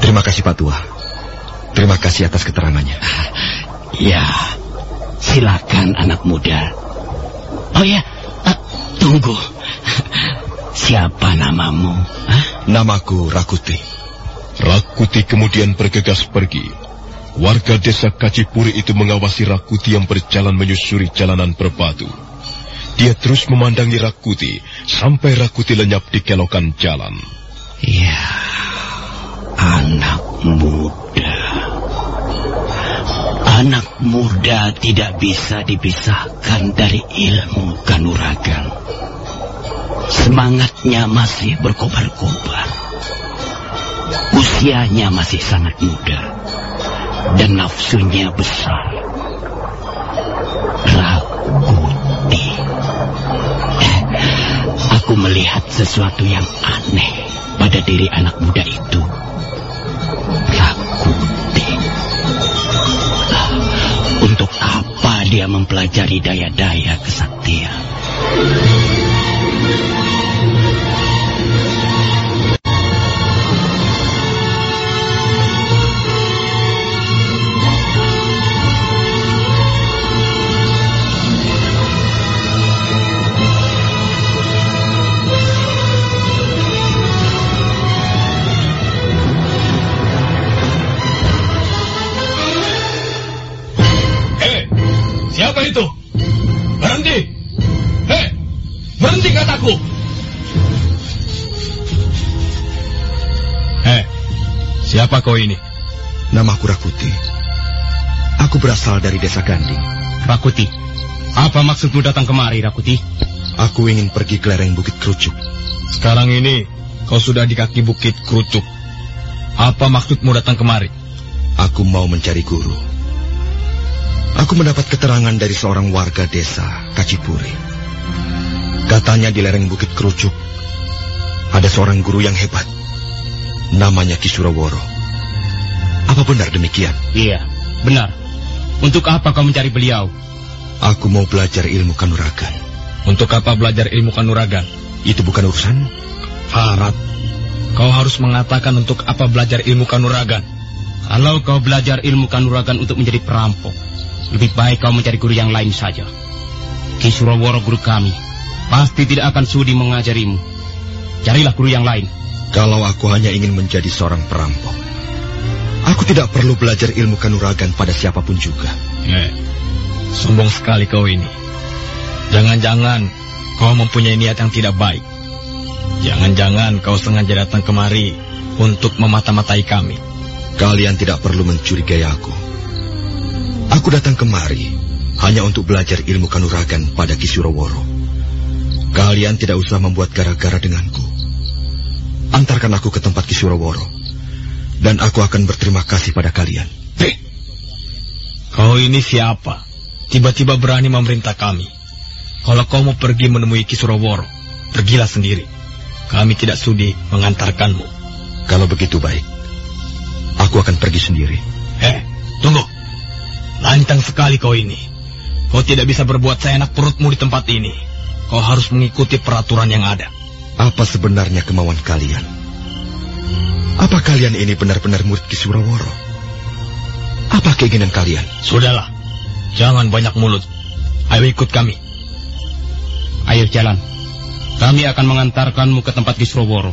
Terima kasih, Pak Tua. Terima kasih atas keterangannya.
Ya, silakan anak muda. Oh ya, ah, tunggu. Siapa namamu? Hah?
Namaku Rakuti.
Rakuti kemudian bergegas pergi. Warga desa Kacipuri itu mengawasi Rakuti yang berjalan menyusuri jalanan berbatu. Dia terus memandangi Rakuti sampai Rakuti lenyap di kelokan jalan.
Ya, anak muda. Anak muda tidak bisa dipisahkan dari ilmu kanuragan. Semangatnya masih berkobar-kobar. Usianya masih sangat muda. Dan nafsunya besar. Rakuti. Eh, aku melihat sesuatu yang aneh pada diri anak muda itu. Rakuti. Ah, Untuk apa dia mempelajari daya-daya kesaktian?
Itu? Berhenti! Hei, berhenti kataku!
Eh, siapa kau ini?
Namaku Rakuti. Aku berasal dari desa Ganding.
Rakuti. Apa maksudmu datang kemari, Rakuti?
Aku ingin pergi ke lereng Bukit Kerucuk.
Sekarang ini kau sudah di kaki bukit kerucuk. Apa maksudmu datang kemari?
Aku mau mencari guru. Aku mendapat keterangan dari seorang warga desa Kacipuri. Katanya di lereng Bukit Kerucuk ada seorang guru yang hebat. Namanya Kisuraworo. Apa benar demikian?
Iya, benar. Untuk apa kau mencari beliau?
Aku mau belajar ilmu kanuragan.
Untuk apa belajar ilmu kanuragan?
Itu bukan urusan.
Harap. Kau harus mengatakan untuk apa belajar ilmu kanuragan. Kalau kau belajar ilmu kanuragan untuk menjadi perampok, lebih baik kau mencari guru yang lain saja. Ki Suraworo guru kami pasti tidak akan sudi mengajarimu.
carilah guru yang lain.
Kalau aku hanya ingin menjadi seorang perampok, aku tidak perlu belajar ilmu kanuragan pada siapa pun juga.
Eh, sombong sekali kau ini. Jangan-jangan kau mempunyai niat yang tidak baik. Jangan-jangan kau sengaja datang kemari untuk memata-matai kami.
Kalian tidak perlu mencurigai aku. Aku datang kemari hanya untuk belajar ilmu kanuragan pada Kisuroworo. Kalian tidak usah membuat gara-gara denganku. Antarkan aku ke tempat Kisuroworo, dan aku akan berterima kasih pada kalian.
Hei, kau ini siapa? Tiba-tiba berani memerintah kami. Kalau kau mau pergi menemui Kisuroworo, pergilah sendiri. Kami tidak sudi mengantarkanmu.
Kalau begitu baik, aku akan pergi sendiri.
Eh, tunggu. Lancang sekali kau ini. Kau tidak bisa berbuat seenak perutmu di tempat ini. Kau harus mengikuti peraturan yang ada.
Apa sebenarnya kemauan kalian? Apa kalian ini benar-benar murid Kisuraworo? Apa keinginan kalian?
Sudahlah. Jangan banyak mulut. Ayo ikut kami.
Ayo jalan. Kami akan mengantarkanmu ke tempat Kisroworo.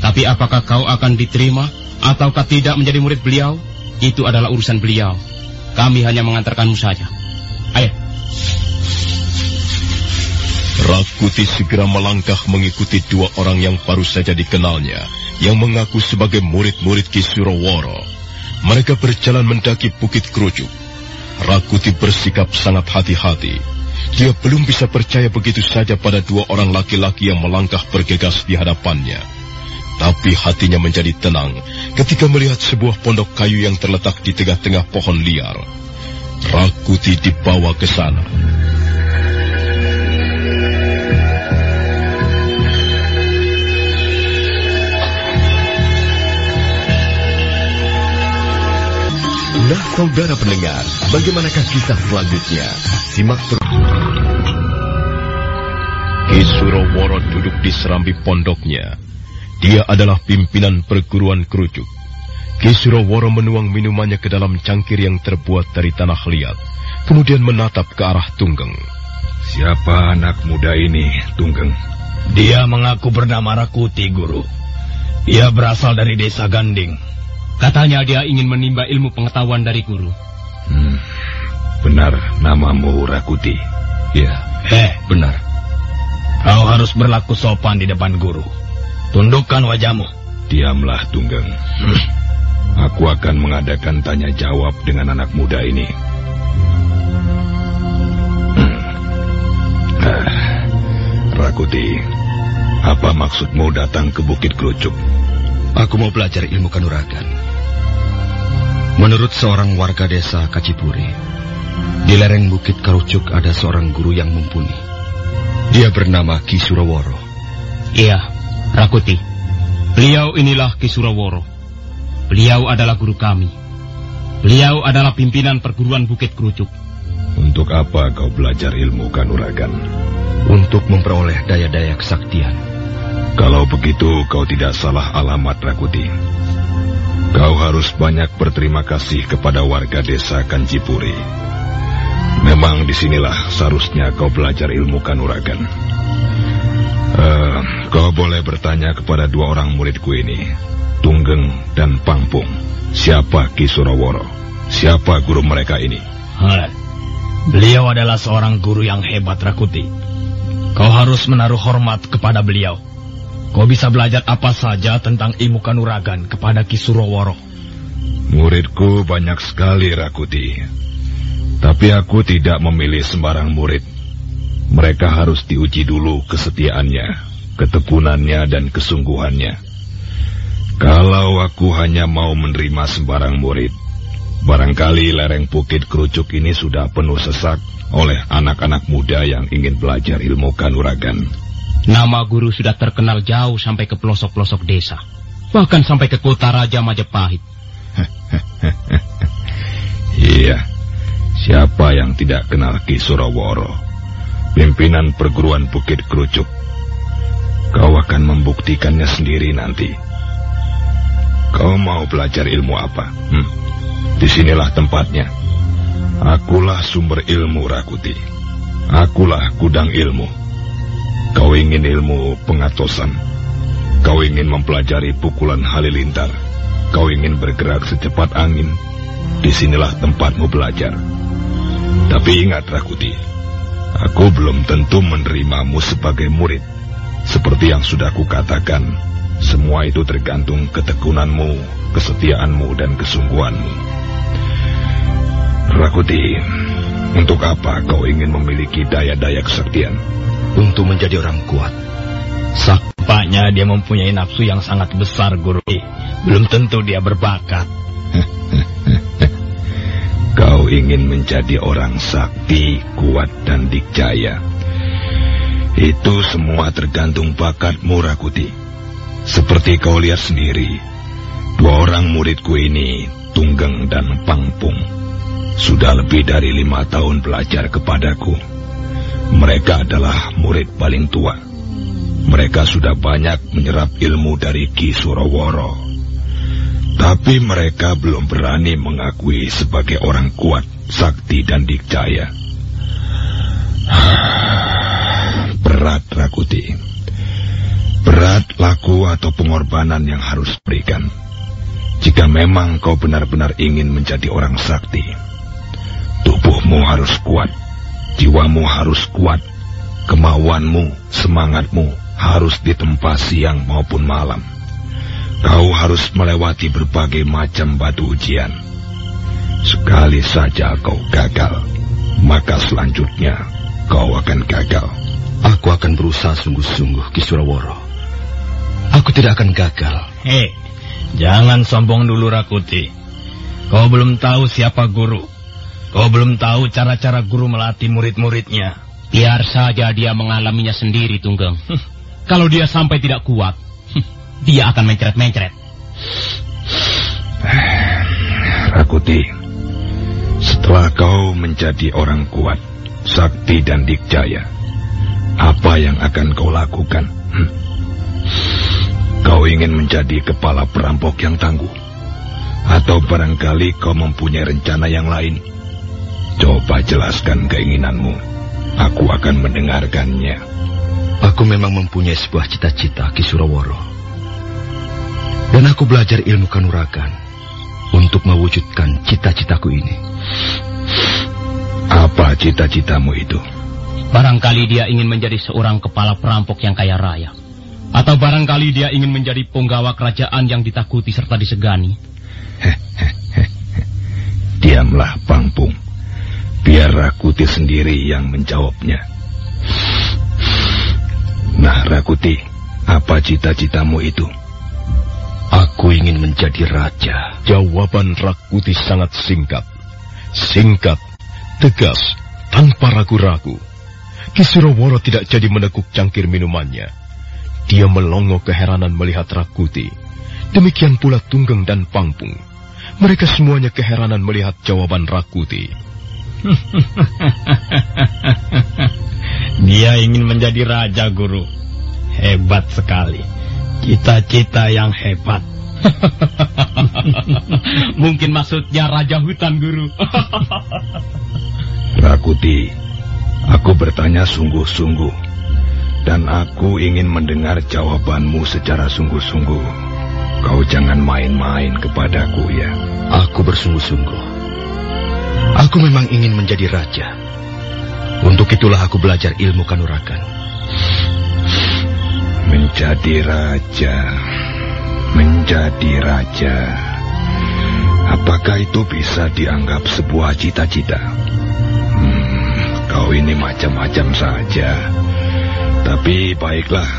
Tapi apakah kau akan diterima ataukah tidak menjadi murid beliau? Itu adalah urusan beliau. Kami hanya mengantarkanmu saja. Ayo.
Rakuti segera melangkah mengikuti dua orang yang baru saja dikenalnya, yang mengaku sebagai murid-murid Kisuroworo. Mereka berjalan mendaki Bukit Kerucuk. Rakuti bersikap sangat hati-hati. Dia belum bisa percaya begitu saja pada dua orang laki-laki yang melangkah bergegas di hadapannya. Tapi hatinya menjadi tenang ketika melihat sebuah pondok kayu yang terletak di tengah-tengah pohon liar. Rakuti dibawa ke sana. Nah, saudara pendengar, bagaimanakah kisah selanjutnya? Simak terus. Kisuroworo duduk di serambi pondoknya. Dia adalah pimpinan perguruan kerucuk. Kisuroworo menuang minumannya ke dalam cangkir yang terbuat dari tanah liat, kemudian menatap ke arah Tunggeng.
Siapa anak muda ini, Tunggeng?
Dia mengaku bernama Rakuti, Guru. Ia berasal dari desa Ganding.
Katanya dia ingin menimba ilmu pengetahuan dari guru.
Hmm, benar namamu Rakuti.
Ya. Eh, benar. Kau harus berlaku sopan di depan guru. Tundukkan wajahmu.
Diamlah, Tunggeng. Hmm. Aku akan mengadakan tanya jawab dengan anak muda ini. Hmm. Ah, Rakuti, apa maksudmu datang ke Bukit Kerucuk?
Aku mau belajar ilmu kanuragan. Menurut seorang warga desa Kacipuri, di lereng Bukit Karucuk ada seorang guru yang mumpuni. Dia bernama Ki Suraworo.
Iya, Rakuti. Beliau inilah Ki Suraworo. Beliau adalah guru kami. Beliau adalah pimpinan perguruan Bukit Kerucuk.
Untuk apa kau belajar ilmu kanuragan?
Untuk memperoleh daya-daya kesaktian.
Kalau begitu kau tidak salah alamat Rakuti. Kau harus banyak berterima kasih kepada warga desa Kanjipuri. Memang di sinilah seharusnya kau belajar ilmu kanuragan. Uh, kau boleh bertanya kepada dua orang muridku ini, Tunggeng dan Pangpung. Siapa Ki Suraworo? Siapa guru mereka ini?
Beliau adalah seorang guru yang hebat, Rakuti. Kau harus menaruh hormat kepada beliau. Kau bisa belajar apa saja tentang ilmu kanuragan kepada Kisuroworo.
Muridku banyak sekali, Rakuti. Tapi aku tidak memilih sembarang murid. Mereka harus diuji dulu kesetiaannya, ketekunannya, dan kesungguhannya. Kalau aku hanya mau menerima sembarang murid, barangkali lereng bukit kerucuk ini sudah penuh sesak oleh anak-anak muda yang ingin belajar ilmu kanuragan.
Nama guru sudah terkenal jauh sampai ke pelosok-pelosok desa. Bahkan sampai ke kota Raja Majapahit. (laughs)
iya, siapa yang tidak kenal Ki Suraworo? Pimpinan perguruan Bukit Kerucuk. Kau akan membuktikannya sendiri nanti. Kau mau belajar ilmu apa? Hmm? Di sinilah tempatnya. Akulah sumber ilmu Rakuti. Akulah gudang ilmu. Kau ingin ilmu pengatosan, Kau ingin mempelajari pukulan halilintar. Kau ingin bergerak secepat angin. Di sinilah tempatmu belajar. Tapi ingat, Rakuti. Aku belum tentu menerimamu sebagai murid. Seperti yang sudah kukatakan, semua itu tergantung ketekunanmu, kesetiaanmu, dan kesungguhanmu. Rakuti, untuk apa kau ingin memiliki daya-daya kesaktian?
Untuk menjadi orang kuat. Sampaknya dia mempunyai nafsu yang sangat besar, Guru. Belum tentu dia berbakat.
Ingin menjadi orang sakti, kuat, dan dikjaya. Itu semua tergantung bakatmu, Rakuti. Seperti kau lihat sendiri, dua orang muridku ini, Tunggeng dan Pangpung, sudah lebih dari lima tahun belajar kepadaku. Mereka adalah murid paling tua. Mereka sudah banyak menyerap ilmu dari Ki Suroworo. Tapi mereka belum berani mengakui sebagai orang kuat, sakti, dan dikjaya. Berat, Rakuti. Berat laku atau pengorbanan yang harus berikan. Jika memang kau benar-benar ingin menjadi orang sakti, tubuhmu harus kuat, jiwamu harus kuat, kemauanmu, semangatmu harus ditempa siang maupun malam. Kau harus melewati berbagai macam batu ujian. Sekali saja kau gagal, maka selanjutnya kau akan gagal.
Aku akan berusaha sungguh-sungguh, Kisuraworo. Aku tidak akan gagal. Hei, jangan sombong dulu, Rakuti. Kau belum tahu siapa guru. Kau belum tahu cara-cara guru melatih murid-muridnya.
Biar saja dia mengalaminya sendiri, Tunggeng. Kalau dia sampai tidak kuat, dia akan mencret-mencret.
Rakuti, setelah kau menjadi orang kuat, sakti dan dikjaya, apa yang akan kau lakukan? Hmm? Kau ingin menjadi kepala perampok yang tangguh? Atau barangkali kau mempunyai rencana yang lain? Coba jelaskan keinginanmu. Aku akan mendengarkannya.
Aku memang mempunyai sebuah cita-cita, Kisuraworo. Dan aku belajar ilmu kanuragan untuk mewujudkan cita-citaku ini.
Apa cita-citamu itu?
Barangkali dia ingin menjadi seorang kepala perampok yang kaya raya. Atau barangkali dia ingin menjadi penggawa kerajaan yang ditakuti serta disegani.
Diamlah, Pangpung. Biar Rakuti sendiri yang menjawabnya. Nah, Rakuti, apa cita-citamu itu?
Aku ingin menjadi raja.
Jawaban Rakuti sangat singkat. Singkat, tegas, tanpa ragu-ragu. Kisuroworo tidak jadi menekuk cangkir minumannya. Dia melongo keheranan melihat Rakuti. Demikian pula Tunggeng dan Pangpung. Mereka semuanya keheranan melihat jawaban Rakuti. (laughs)
Dia ingin menjadi raja, Guru. Hebat sekali. Cita-cita yang hebat. (laughs)
Mungkin maksudnya raja hutan, Guru. (laughs)
Rakuti, aku bertanya sungguh-sungguh. Dan aku ingin mendengar jawabanmu secara sungguh-sungguh. Kau jangan main-main kepadaku ya.
Aku bersungguh-sungguh. Aku memang ingin menjadi raja. Untuk itulah aku belajar ilmu kanuragan.
Menjadi raja. Menjadi raja. Apakah itu bisa dianggap sebuah cita-cita? Hmm, kau ini macam-macam saja. Tapi baiklah,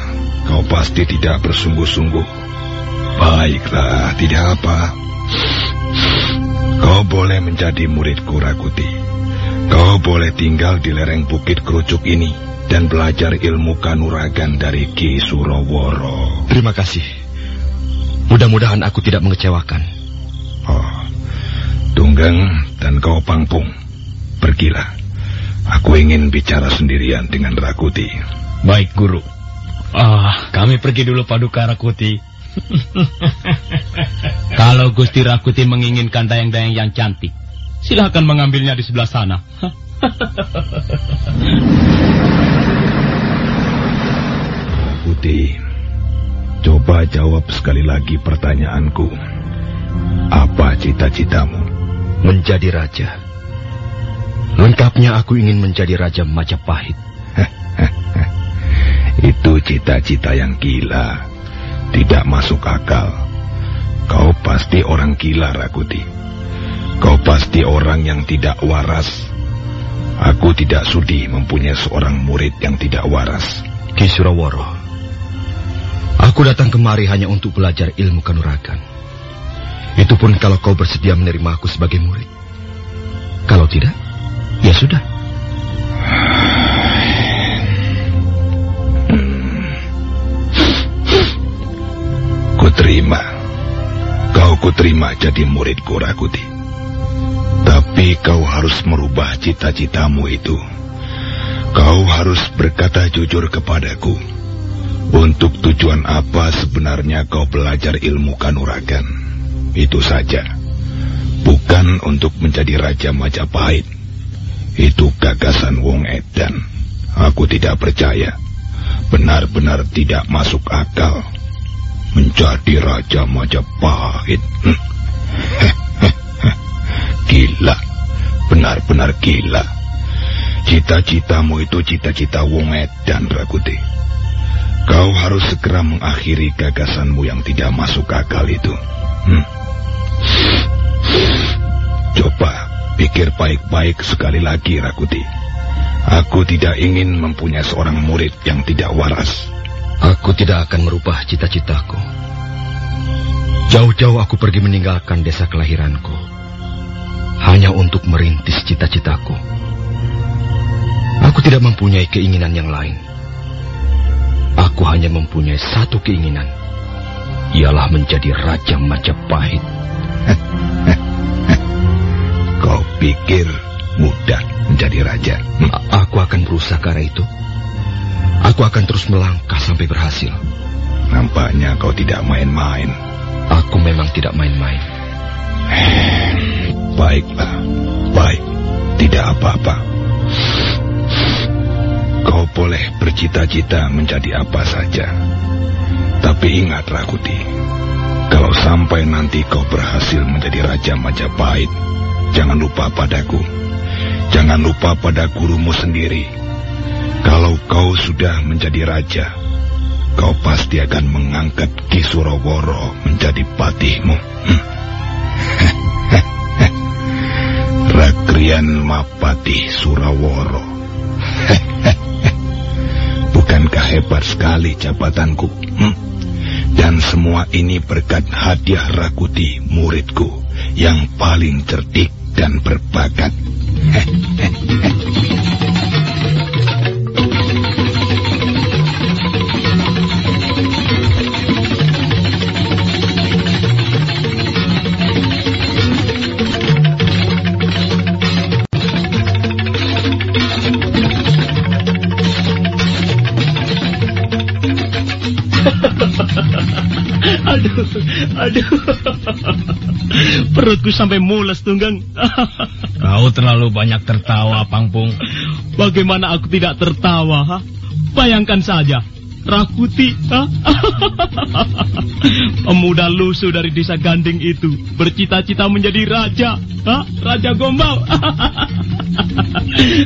kau pasti tidak bersungguh-sungguh. Baiklah, tidak apa. Kau boleh menjadi muridku, Rakuti. Kau boleh tinggal di lereng bukit kerucuk ini dan belajar ilmu kanuragan dari Ki Suroworo.
Terima kasih. Mudah-mudahan aku tidak mengecewakan.
Oh, Tunggeng dan kau Pangpung, pergilah. Aku ingin bicara sendirian dengan Rakuti.
Baik, Guru. Ah, kami pergi dulu Paduka Rakuti. (laughs)
Kalau Gusti Rakuti menginginkan dayang-dayang yang cantik, silahkan mengambilnya di sebelah sana. (laughs)
Coba Coba jawab sekali lagi pertanyaanku. Apa cita-citamu?
Menjadi raja. Lengkapnya aku ingin menjadi raja Majapahit. (laughs)
Itu cita-cita yang gila. Tidak masuk akal. Kau pasti orang gila, Rakuti. Kau pasti orang yang tidak waras. Aku tidak sudi mempunyai seorang murid yang tidak waras.
Ki Suraworo, aku datang kemari hanya untuk belajar ilmu kanuragan. Itu pun kalau kau bersedia menerima aku sebagai murid. Kalau tidak, ya sudah.
Kuterima. Kau kuterima jadi muridku, Rakuti. Tapi kau harus merubah cita-citamu itu. Kau harus berkata jujur kepadaku. Untuk tujuan apa sebenarnya kau belajar ilmu kanuragan? Itu saja. Bukan untuk menjadi Raja Majapahit. Itu gagasan Wong Edan. Aku tidak percaya. Benar-benar tidak masuk akal. Menjadi Raja Majapahit. Hm. (laughs) Gila. Benar-benar gila. Cita-citamu itu cita-cita Wong Edan, Rakuti. Kau harus segera mengakhiri gagasanmu yang tidak masuk akal itu. Hmm. Coba pikir baik-baik sekali lagi, Rakuti. Aku tidak ingin mempunyai seorang murid yang tidak waras.
Aku tidak akan merubah cita-citaku. Jauh-jauh aku pergi meninggalkan desa kelahiranku. Hanya untuk merintis cita-citaku. Aku tidak mempunyai keinginan yang lain. Aku hanya mempunyai satu keinginan. Ialah menjadi Raja Majapahit. (laughs)
Kau pikir mudah menjadi raja?
Hmm? Aku akan berusaha ke arah itu. Aku akan terus melangkah sampai berhasil.
Nampaknya kau tidak main-main.
Aku memang tidak main-main.
Baiklah, baik. Tidak apa-apa. Kau boleh bercita-cita menjadi apa saja. Tapi ingat, Rakuti. Kalau sampai nanti kau berhasil menjadi Raja Majapahit, jangan lupa padaku. Jangan lupa pada gurumu sendiri. Kalau kau sudah menjadi raja, kau pasti akan mengangkat Ki Suraworo menjadi patihmu. Hmm. (laughs) Rakrian Mapati Suraworo. (laughs) Bukankah hebat sekali jabatanku? Hmm? Dan semua ini berkat hadiah Rakuti, muridku, yang paling cerdik dan berbakat. (laughs) (laughs)
aduh, aduh. Perutku sampai mules, Tunggang. (laughs)
Kau terlalu banyak tertawa, Pangpung.
Bagaimana aku tidak tertawa, ha? Bayangkan saja, Rakuti, ha? (laughs) pemuda lusuh dari desa Ganding itu bercita-cita menjadi raja, ha? Raja Gombal,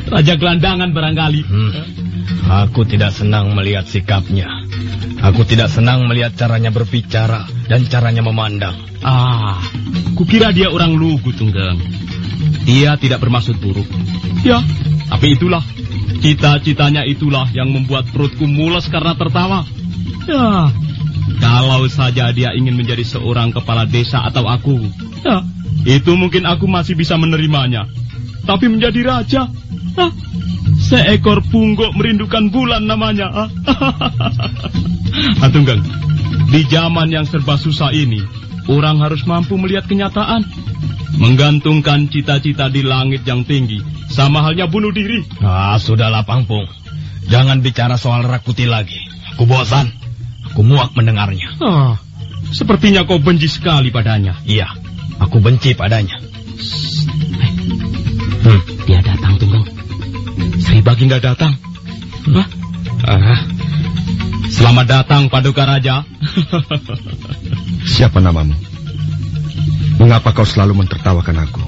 raja gelandangan barangkali.
Hmm. Aku tidak senang melihat sikapnya. Aku tidak senang melihat caranya berbicara dan caranya memandang.
Ah, kukira dia orang lugu, Tunggang. Dia tidak bermaksud buruk. Ya, tapi itulah. Cita-citanya itulah yang membuat perutku mules karena tertawa. Ya, kalau saja dia ingin menjadi seorang kepala desa atau aku, ya, itu mungkin aku masih bisa menerimanya. Tapi menjadi raja, ah, seekor punggok merindukan bulan namanya. (laughs) Ah. Tunggang, di zaman yang serba susah ini, orang harus mampu melihat kenyataan. Menggantungkan cita-cita di langit yang tinggi, sama halnya bunuh diri.
Ah, sudahlah Pangpung. Jangan bicara soal Rakuti lagi. Aku bosan. Aku muak mendengarnya.
Ah, sepertinya kau benci sekali padanya.
Iya, aku benci padanya.
Hmm, dia datang, Tunggang. Sri Bagi nggak datang.
Hah? Ah,
Selamat datang, Paduka Raja. (laughs)
Siapa namamu? Mengapa kau selalu mentertawakan aku?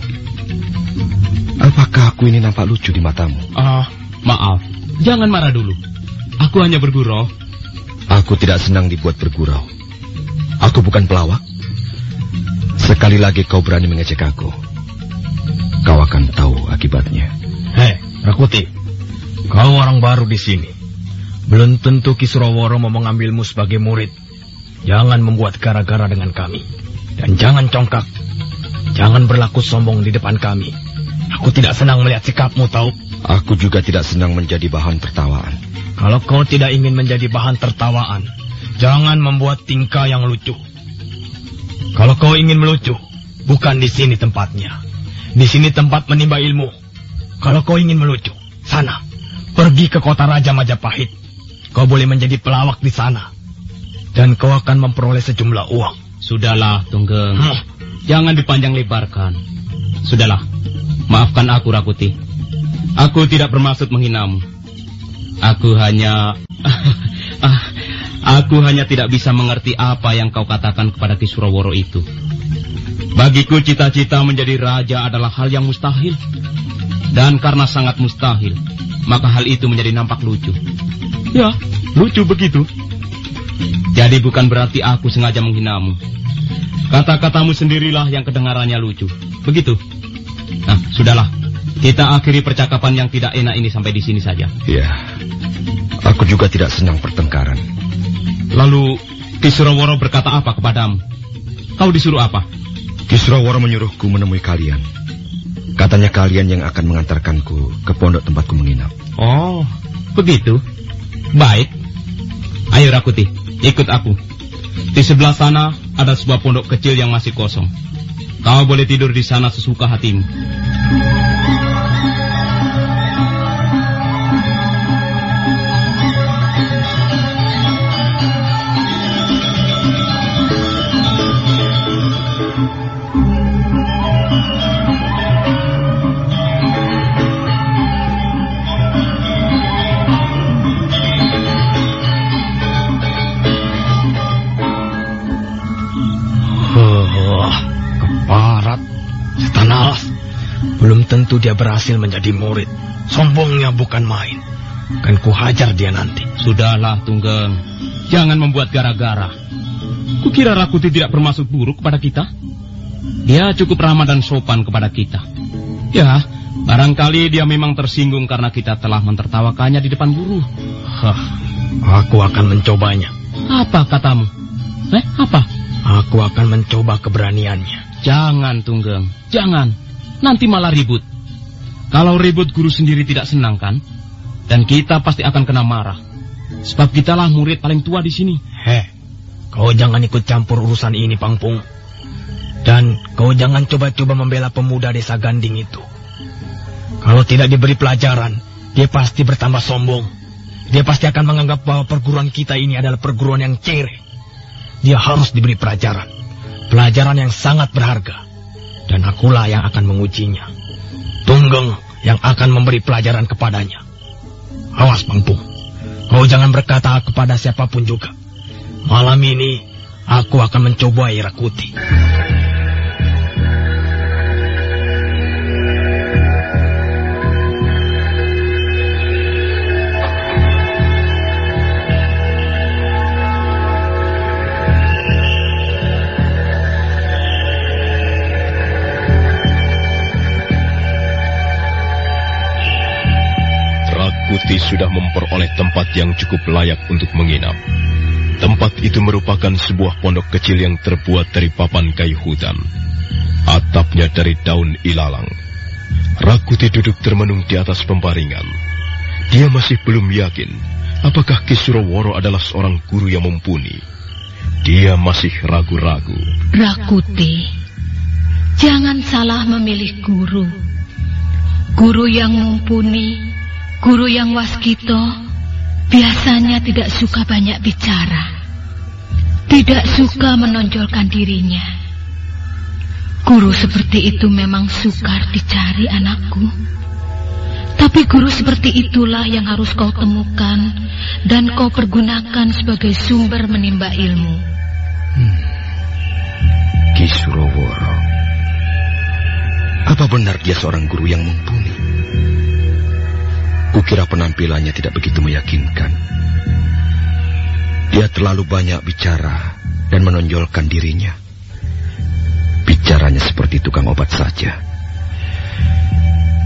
Apakah aku ini nampak lucu di matamu?
Ah, maaf. Jangan marah dulu. Aku hanya bergurau.
Aku tidak senang dibuat bergurau. Aku bukan pelawak. Sekali lagi kau berani mengecek aku. Kau akan tahu akibatnya.
Hei, Rakuti. Kau orang baru di sini. Belum tentu Kisraworo mau mengambilmu sebagai murid. Jangan membuat gara-gara dengan kami. Dan jangan congkak. Jangan berlaku sombong di depan kami. Aku tidak senang melihat sikapmu, tahu?
Aku juga tidak senang menjadi bahan tertawaan.
Kalau kau tidak ingin menjadi bahan tertawaan, jangan membuat tingkah yang lucu. Kalau kau ingin melucu, bukan di sini tempatnya. Di sini tempat menimba ilmu. Kalau kau ingin melucu, sana. Pergi ke kota Raja Majapahit. Kau boleh menjadi pelawak di sana. Dan kau akan memperoleh sejumlah uang.
Sudahlah, Tunggeng.
Hmm.
Jangan dipanjang lebarkan. Sudahlah. Maafkan aku, Rakuti. Aku tidak bermaksud menghinamu. Aku hanya... (laughs) Ah, aku hanya tidak bisa mengerti apa yang kau katakan kepada Kisuraworo itu. Bagiku cita-cita menjadi raja adalah hal yang mustahil. Dan karena sangat mustahil, maka hal itu menjadi nampak lucu. Ya, lucu begitu. Jadi bukan berarti aku sengaja menghinamu. Kata-katamu sendirilah yang kedengarannya lucu. Begitu. Nah, sudahlah. Kita akhiri percakapan yang tidak enak ini sampai di sini saja.
Ya, aku juga tidak senang pertengkaran.
Lalu Kisraworo berkata apa kepadamu? Kau disuruh apa?
Kisraworo menyuruhku menemui kalian. Katanya kalian yang akan mengantarkanku ke pondok tempatku menginap.
Oh, begitu. Baik. Ayo Rakuti, ikut aku. Di sebelah sana ada sebuah pondok kecil yang masih kosong. Kau boleh tidur di sana sesuka hatimu.
Oh, keparat. Setan alas. Belum tentu dia berhasil menjadi murid. Sombongnya bukan main. Kan kuhajar dia nanti.
Sudahlah, Tunggeng. Jangan membuat gara-gara. Kukira Rakuti tidak bermaksud buruk kepada kita. Dia cukup ramah dan sopan kepada kita. Ya, barangkali dia memang tersinggung karena kita telah mentertawakannya di depan guru.
Hah, aku akan mencobanya.
Apa katamu? Eh, apa?
Aku akan mencoba keberaniannya.
Jangan, Tunggeng. Jangan. Nanti malah ribut. Kalau ribut guru sendiri tidak senang kan? Dan kita pasti akan kena marah. Sebab kitalah murid paling tua di sini.
Heh, kau jangan ikut campur urusan ini, Pangpung. Dan kau jangan coba-coba membela pemuda desa Ganding itu. Kalau tidak diberi pelajaran, dia pasti bertambah sombong. Dia pasti akan menganggap bahwa perguruan kita ini adalah perguruan yang cere. Dia harus diberi pelajaran. Pelajaran yang sangat berharga. Dan akulah yang akan mengujinya. Tunggeng yang akan memberi pelajaran kepadanya. Awas, Pangpung. Kau jangan berkata kepada siapa pun juga. Malam ini, aku akan mencobai Rakuti.
Rakuti sudah memperoleh tempat yang cukup layak untuk menginap. Tempat itu merupakan sebuah pondok kecil yang terbuat dari papan kayu hutan. Atapnya dari daun ilalang. Rakuti duduk termenung di atas pembaringan. Dia masih belum yakin apakah Kisuroworo adalah seorang guru yang mumpuni. Dia masih ragu-ragu.
Rakuti, jangan salah memilih guru. Guru yang mumpuni, guru yang waskito, biasanya tidak suka banyak bicara. Tidak suka menonjolkan dirinya. Guru seperti itu memang sukar dicari anakku. Tapi guru seperti itulah yang harus kau temukan dan kau pergunakan sebagai sumber menimba ilmu. Hmm.
Kisuroworo. Apa benar dia seorang guru yang mumpuni? Kukira penampilannya tidak begitu meyakinkan. Dia terlalu banyak bicara dan menonjolkan dirinya. Bicaranya seperti tukang obat saja.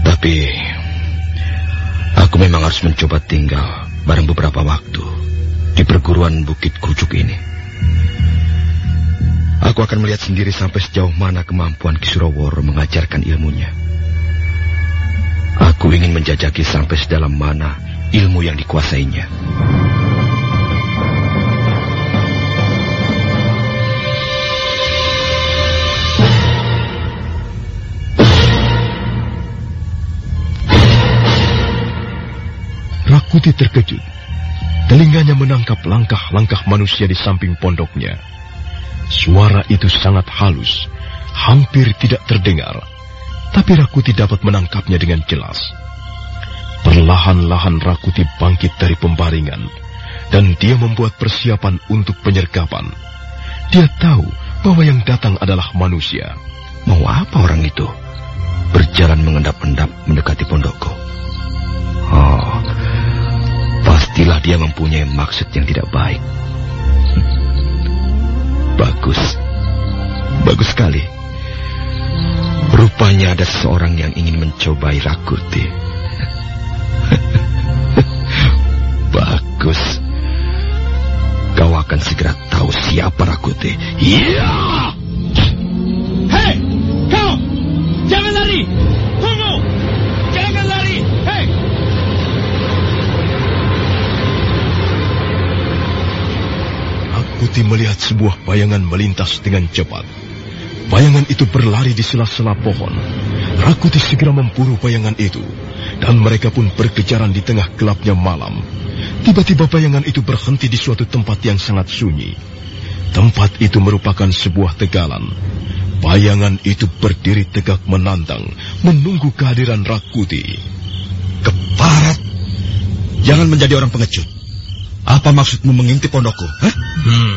Tapi aku memang harus mencoba tinggal bareng beberapa waktu di perguruan Bukit Krucuk ini. Aku akan melihat sendiri sampai sejauh mana kemampuan Kisuroworo mengajarkan ilmunya. Aku ingin menjajaki sampai sedalam mana ilmu yang dikuasainya.
Rakuti terkejut. Telinganya menangkap langkah-langkah manusia di samping pondoknya. Suara itu sangat halus, hampir tidak terdengar. Tapi Rakuti dapat menangkapnya dengan jelas. Perlahan-lahan Rakuti bangkit dari pembaringan, dan dia membuat persiapan untuk penyergapan. Dia tahu bahwa yang datang adalah manusia.
Mau apa orang itu? Berjalan mengendap-endap mendekati pondokku. Oh, pastilah dia mempunyai maksud yang tidak baik. Bagus. Bagus sekali. Rupanya ada seseorang yang ingin mencobai Rakuti. (laughs) Bagus. Kau akan segera tahu siapa Rakuti.
Iya! Hei, kau! Jangan lari! Tunggu! Jangan lari! Hei!
Rakuti melihat sebuah bayangan melintas dengan cepat. Bayangan itu berlari di sela-sela pohon. Rakuti segera memburu bayangan itu. Dan mereka pun berkejaran di tengah gelapnya malam. Tiba-tiba bayangan itu berhenti di suatu tempat yang sangat sunyi. Tempat itu merupakan sebuah tegalan. Bayangan itu berdiri tegak menantang, menunggu kehadiran Rakuti.
Keparat! Jangan menjadi orang pengecut. Apa maksudmu mengintip pondokku? Hah?
Hmm,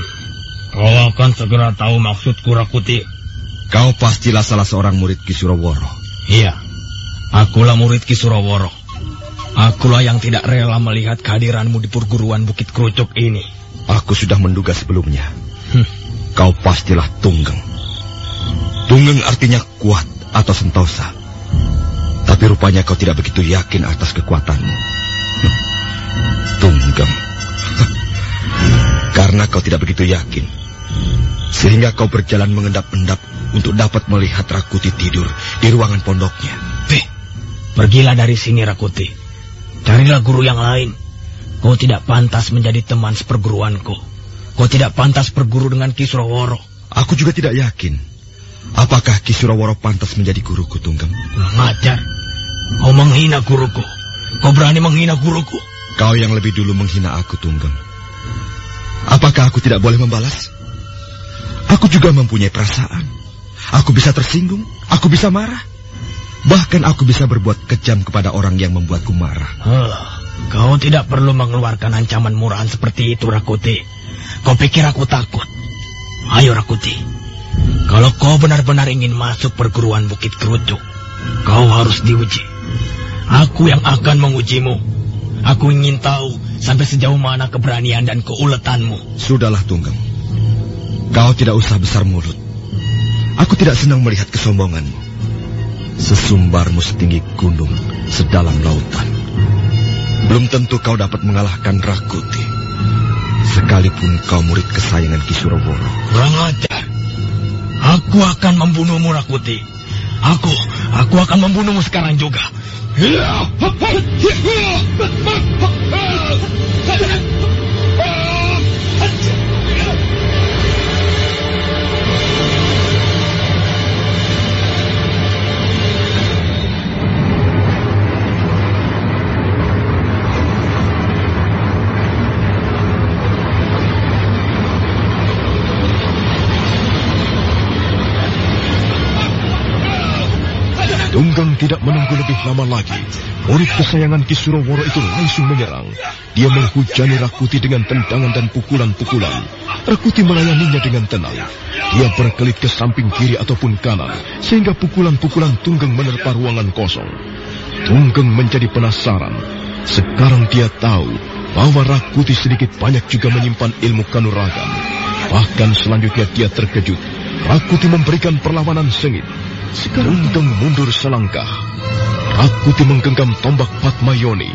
kau akan segera tahu maksudku Rakuti.
Kau pastilah salah seorang murid Kisuroworo.
Iya, akulah murid Kisuroworo. Akulah yang tidak rela melihat kehadiranmu di perguruan Bukit Kerucuk ini.
Aku sudah menduga sebelumnya. Hmm. Kau pastilah tunggeng. Tunggeng artinya kuat atau sentosa. Tapi rupanya kau tidak begitu yakin atas kekuatanmu. Tunggeng. (laughs) Karena kau tidak begitu yakin. Sehingga kau berjalan mengendap-endap untuk dapat melihat Rakuti tidur di ruangan pondoknya.
Hei, pergilah dari sini Rakuti. Carilah guru yang lain. Kau tidak pantas menjadi teman seperguruanku. Kau tidak pantas berguru dengan Kisuroworo.
Aku juga tidak yakin. Apakah Kisuroworo pantas menjadi guruku, Tunggem?
Ngajar. Kau menghina guruku. Kau berani menghina guruku.
Kau yang lebih dulu menghina aku, Tunggem. Apakah aku tidak boleh membalas? Aku juga mempunyai perasaan. Aku bisa tersinggung. Aku bisa marah. Bahkan aku bisa berbuat kejam kepada orang yang membuatku marah.
Huh, kau tidak perlu mengeluarkan ancaman murahan seperti itu, Rakuti. Kau pikir aku takut? Ayo, Rakuti. Kalau kau benar-benar ingin masuk perguruan Bukit Kerucuk, kau harus diuji. Aku yang akan mengujimu. Aku ingin tahu sampai sejauh mana keberanian dan keuletanmu.
Sudahlah, Tunggeng. Kau tidak usah besar mulut. Aku tidak senang melihat kesombonganmu. Sesumbarmu setinggi gunung, sedalam lautan. Belum tentu kau dapat mengalahkan Rakuti. Sekalipun kau murid kesayangan Kisuroworo.
Kurang ajar. Aku akan membunuhmu, Rakuti. Aku, aku akan membunuhmu sekarang juga. (laughs)
Tunggang tidak menunggu lebih lama lagi. Murid kesayangan Kisuroworo itu langsung menyerang. Dia menghujani Rakuti dengan tendangan dan pukulan-pukulan. Rakuti melayaninya dengan tenang. Dia berkelit ke samping kiri ataupun kanan, sehingga pukulan-pukulan Tunggeng menerpa ruangan kosong. Tunggeng menjadi penasaran. Sekarang dia tahu bahwa Rakuti sedikit banyak juga menyimpan ilmu kanuragan. Bahkan selanjutnya dia terkejut. Rakuti memberikan perlawanan sengit. Sekarang Tunggeng mundur selangkah. Rakuti menggenggam tombak Patmayoni.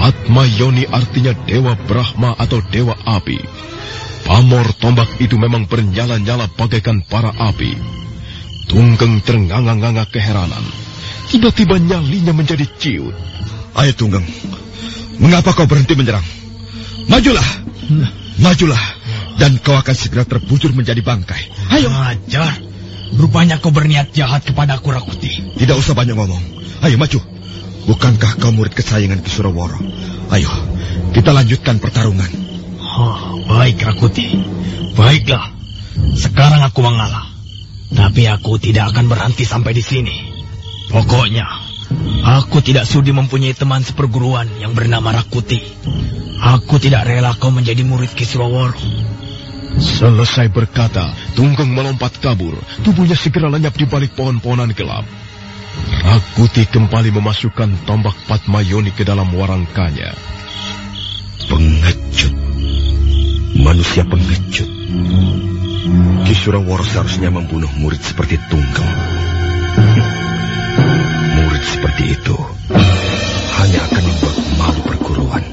Patmayoni artinya Dewa Brahma atau Dewa Api. Pamor tombak itu memang bernyala-nyala bagaikan para api. Tunggeng ternganga-nganga keheranan. Tiba-tiba nyalinya menjadi ciut.
Ayo Tunggeng, mengapa kau berhenti menyerang? Majulah, majulah, dan kau akan segera terbujur menjadi bangkai.
Ayo. Ajar, rupanya kau berniat jahat kepada aku Rakuti.
Tidak usah banyak ngomong. Ayo maju. Bukankah kau murid kesayangan Kisuraworo? Ayo, kita lanjutkan pertarungan.
Oh, baik Rakuti. Baiklah. Sekarang aku mengalah. Tapi aku tidak akan berhenti sampai di sini. Pokoknya, aku tidak sudi mempunyai teman seperguruan yang bernama Rakuti. Aku tidak rela kau menjadi murid Kisuraworo.
Selesai berkata, Tunggeng melompat kabur. Tubuhnya segera lenyap di balik pohon-pohonan gelap. Rakuti kembali memasukkan tombak Patmayoni ke dalam warangkanya.
Pengecut. Manusia pengecut. Kisuraworo seharusnya membunuh murid seperti Tunggal. (laughs) Murid seperti itu hanya akan membuat malu perguruan.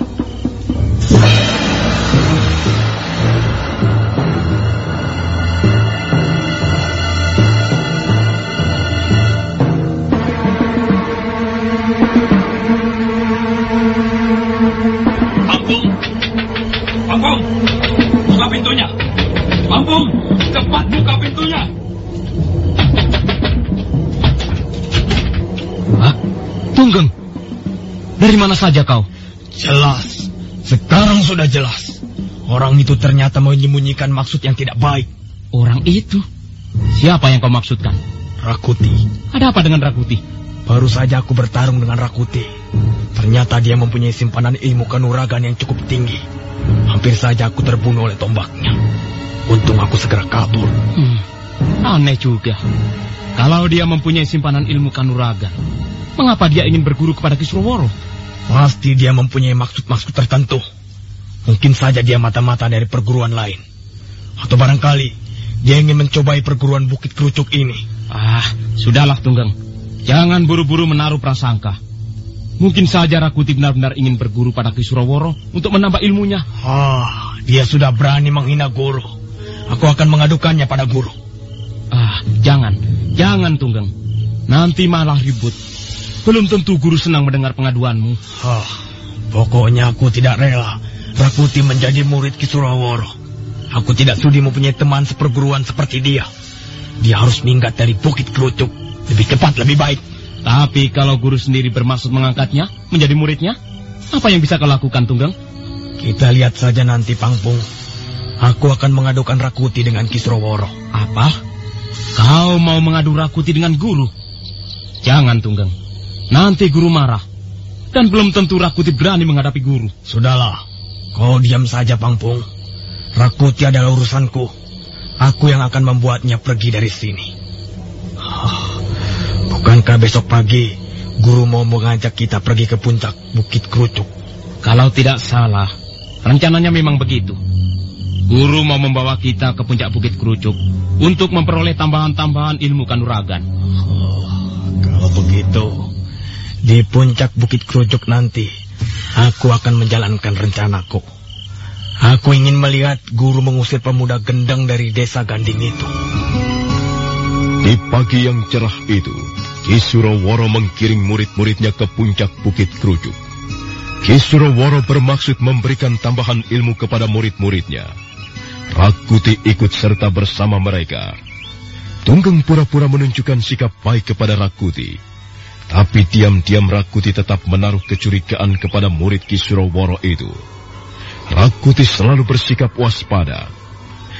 Lampung, cepat buka pintunya.
Hah? Tunggeng, dari mana saja kau? Jelas, sekarang sudah jelas. Orang itu ternyata menyembunyikan maksud yang tidak baik.
Orang itu? Siapa yang kau maksudkan?
Rakuti.
Ada apa dengan Rakuti?
Baru saja aku bertarung dengan Rakuti. Ternyata dia mempunyai simpanan ilmu kanuragan yang cukup tinggi. Hampir saja aku terbunuh oleh tombaknya. Untung aku segera kabur.
Hmm, aneh juga. Kalau dia mempunyai simpanan ilmu kanuragan, mengapa dia ingin berguru kepada Kisroworo?
Pasti dia mempunyai maksud-maksud tertentu. Mungkin saja dia mata-mata dari perguruan lain. Atau barangkali dia ingin mencobai perguruan Bukit Kerucuk ini.
Ah, sudahlah Tunggang. Jangan buru-buru menaruh prasangka. Mungkin saja Rakuti benar-benar ingin berguru pada Kisuroworo untuk menambah ilmunya.
Ah, dia sudah berani menghina guru. Aku akan mengadukannya pada guru.
Ah, jangan. Jangan, Tunggeng. Nanti malah ribut. Belum tentu guru senang mendengar pengaduanmu.
Ah, pokoknya aku tidak rela Rakuti menjadi murid Kisuraworo. Aku tidak sudi mempunyai teman seperguruan seperti dia. Dia harus minggat dari Bukit Kerucuk. Lebih cepat, lebih baik.
Tapi kalau guru sendiri bermaksud mengangkatnya menjadi muridnya, apa yang bisa kau lakukan, Tunggang?
Kita lihat saja nanti, Pangpung. Aku akan mengadukan Rakuti dengan Kisroworo.
Apa? Kau mau mengadu Rakuti dengan guru? Jangan, Tunggang. Nanti guru marah. Dan belum tentu Rakuti berani menghadapi guru.
Sudahlah. Kau diam saja, Pangpung. Rakuti adalah urusanku. Aku yang akan membuatnya pergi dari sini. Bukankah besok pagi guru mau mengajak kita pergi ke puncak Bukit Kerucuk?
Kalau tidak salah, rencananya memang begitu. Guru mau membawa kita ke puncak Bukit Kerucuk untuk memperoleh tambahan-tambahan ilmu kanuragan.
Oh, kalau begitu, di puncak Bukit Kerucuk nanti, aku akan menjalankan rencanaku. Aku ingin melihat guru mengusir pemuda gendang dari desa Ganding itu.
Di pagi yang cerah itu, Kisuroworo mengkiring murid-muridnya ke puncak Bukit Kerucuk. Kisuroworo bermaksud memberikan tambahan ilmu kepada murid-muridnya. Rakuti ikut serta bersama mereka. Tunggeng pura-pura menunjukkan sikap baik kepada Rakuti. Tapi diam-diam Rakuti tetap menaruh kecurigaan kepada murid Kisuroworo itu. Rakuti selalu bersikap waspada.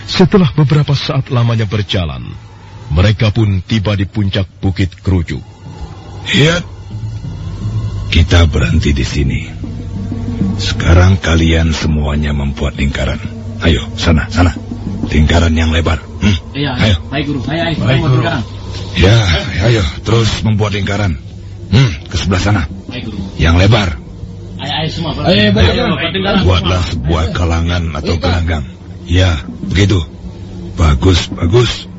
Setelah beberapa saat lamanya berjalan, mereka pun tiba di puncak Bukit Kerucuk.
Hiat,
Kita berhenti di sini. Sekarang kalian semuanya membuat lingkaran. Ayo, sana, sana. Lingkaran yang lebar. Hmm?
Iya,
Ayo.
baik guru. Ayo, ayo.
Baik,
Ayo,
Guru. Ya, ayo, terus membuat lingkaran. Hmm, ke sebelah sana.
Baik guru.
Yang lebar.
Ayo, ayo semua.
Ayo,
ayo, lingkaran.
Buatlah sebuah kalangan atau gelanggang. Ya, begitu. Bagus, bagus.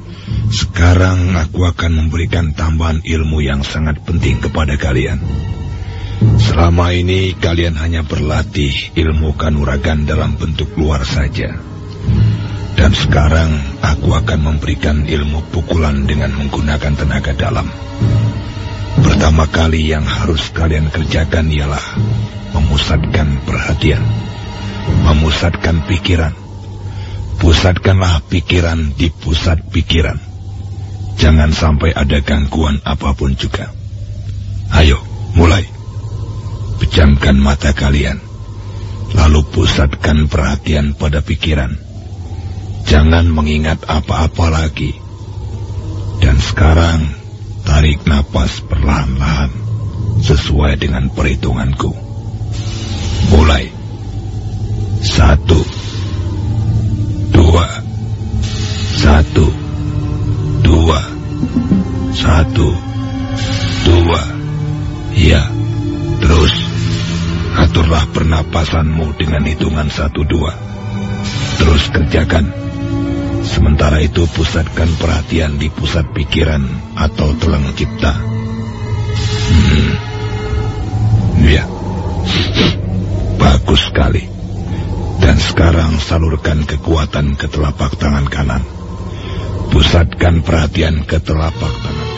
Sekarang aku akan memberikan tambahan ilmu yang sangat penting kepada kalian. Selama ini kalian hanya berlatih ilmu kanuragan dalam bentuk luar saja. Dan sekarang aku akan memberikan ilmu pukulan dengan menggunakan tenaga dalam. Pertama kali yang harus kalian kerjakan ialah memusatkan perhatian, memusatkan pikiran. Pusatkanlah pikiran di pusat pikiran. Jangan sampai ada gangguan apa pun juga. Ayo, mulai. Pejamkan mata kalian. Lalu pusatkan perhatian pada pikiran. Jangan mengingat apa-apa lagi. Dan sekarang, tarik napas perlahan-lahan sesuai dengan perhitunganku. Mulai. Satu. Dua. Satu. Dua. Satu. Dua. Ya. Terus. Aturlah pernapasanmu dengan hitungan satu dua. Terus kerjakan. Sementara itu pusatkan perhatian di pusat pikiran atau tulang cipta. Hmm. Ya. Bagus sekali. Dan sekarang salurkan kekuatan ke telapak tangan kanan. Pusatkan perhatian ke telapak tangan.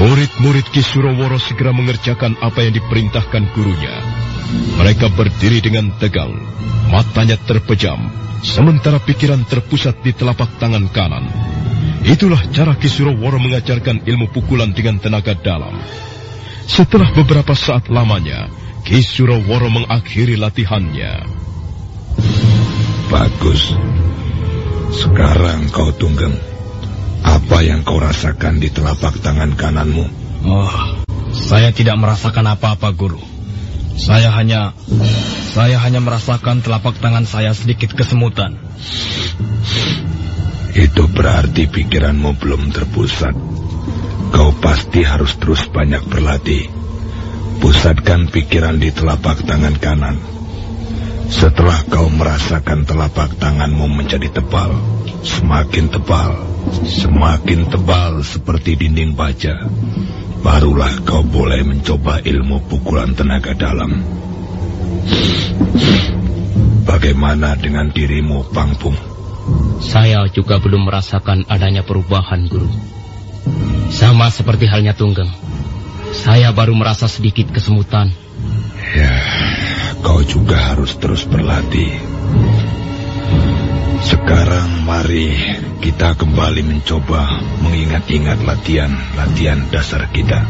Murid-murid Kisuroworo segera mengerjakan apa yang diperintahkan gurunya. Mereka berdiri dengan tegang, matanya terpejam, sementara pikiran terpusat di telapak tangan kanan. Itulah cara Kisuroworo mengajarkan ilmu pukulan dengan tenaga dalam. Setelah beberapa saat lamanya, Kisuroworo mengakhiri latihannya.
Bagus. Sekarang kau tunggeng. Apa yang kau rasakan di telapak tangan kananmu?
Oh, saya tidak merasakan apa-apa, Guru. Saya hanya saya hanya merasakan telapak tangan saya sedikit kesemutan.
Itu berarti pikiranmu belum terpusat. Kau pasti harus terus banyak berlatih. Pusatkan pikiran di telapak tangan kanan. Setelah kau merasakan telapak tanganmu menjadi tebal, semakin tebal, semakin tebal seperti dinding baja, barulah kau boleh mencoba ilmu pukulan tenaga dalam. Bagaimana dengan dirimu, Pangpung?
Saya juga belum merasakan adanya perubahan, Guru. Sama seperti halnya Tunggeng. Saya baru merasa sedikit kesemutan.
Ya, kau juga harus terus berlatih. Sekarang mari kita kembali mencoba mengingat-ingat latihan-latihan dasar kita.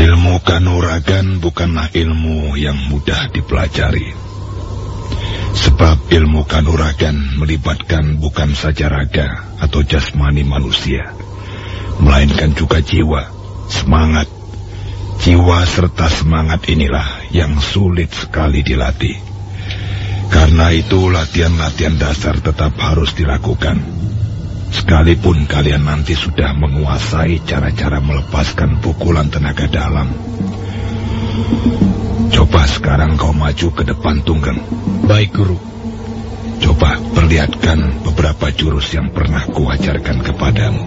Ilmu kanuragan bukanlah ilmu yang mudah dipelajari. Sebab ilmu kanuragan melibatkan bukan saja raga atau jasmani manusia, melainkan juga jiwa, semangat. Jiwa serta semangat inilah yang sulit sekali dilatih. Karena itu latihan-latihan dasar tetap harus dilakukan. Sekalipun kalian nanti sudah menguasai cara-cara melepaskan pukulan tenaga dalam. Coba sekarang kau maju ke depan Tunggeng.
Baik, Guru.
Coba perlihatkan beberapa jurus yang pernah kuajarkan kepadamu.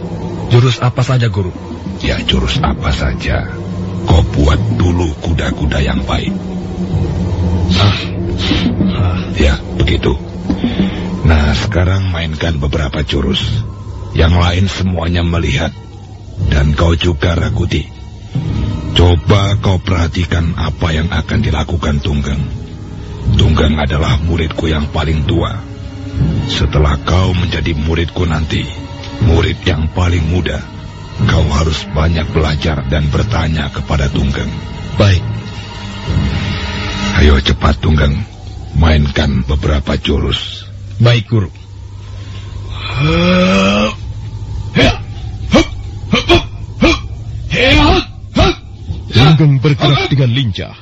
Jurus apa saja, Guru?
Ya jurus apa saja. Kau buat dulu kuda-kuda yang baik.
Ah.
Ya, begitu. Nah, sekarang mainkan beberapa jurus. Yang lain semuanya melihat. Dan kau juga Rakuti. Coba kau perhatikan apa yang akan dilakukan Tunggeng. Tunggeng adalah muridku yang paling tua. Setelah kau menjadi muridku nanti, murid yang paling muda, kau harus banyak belajar dan bertanya kepada Tunggeng.
Baik.
Ayo cepat Tunggeng, mainkan beberapa jurus.
Baik, Guru.
Tunggeng bergerak dengan lincah.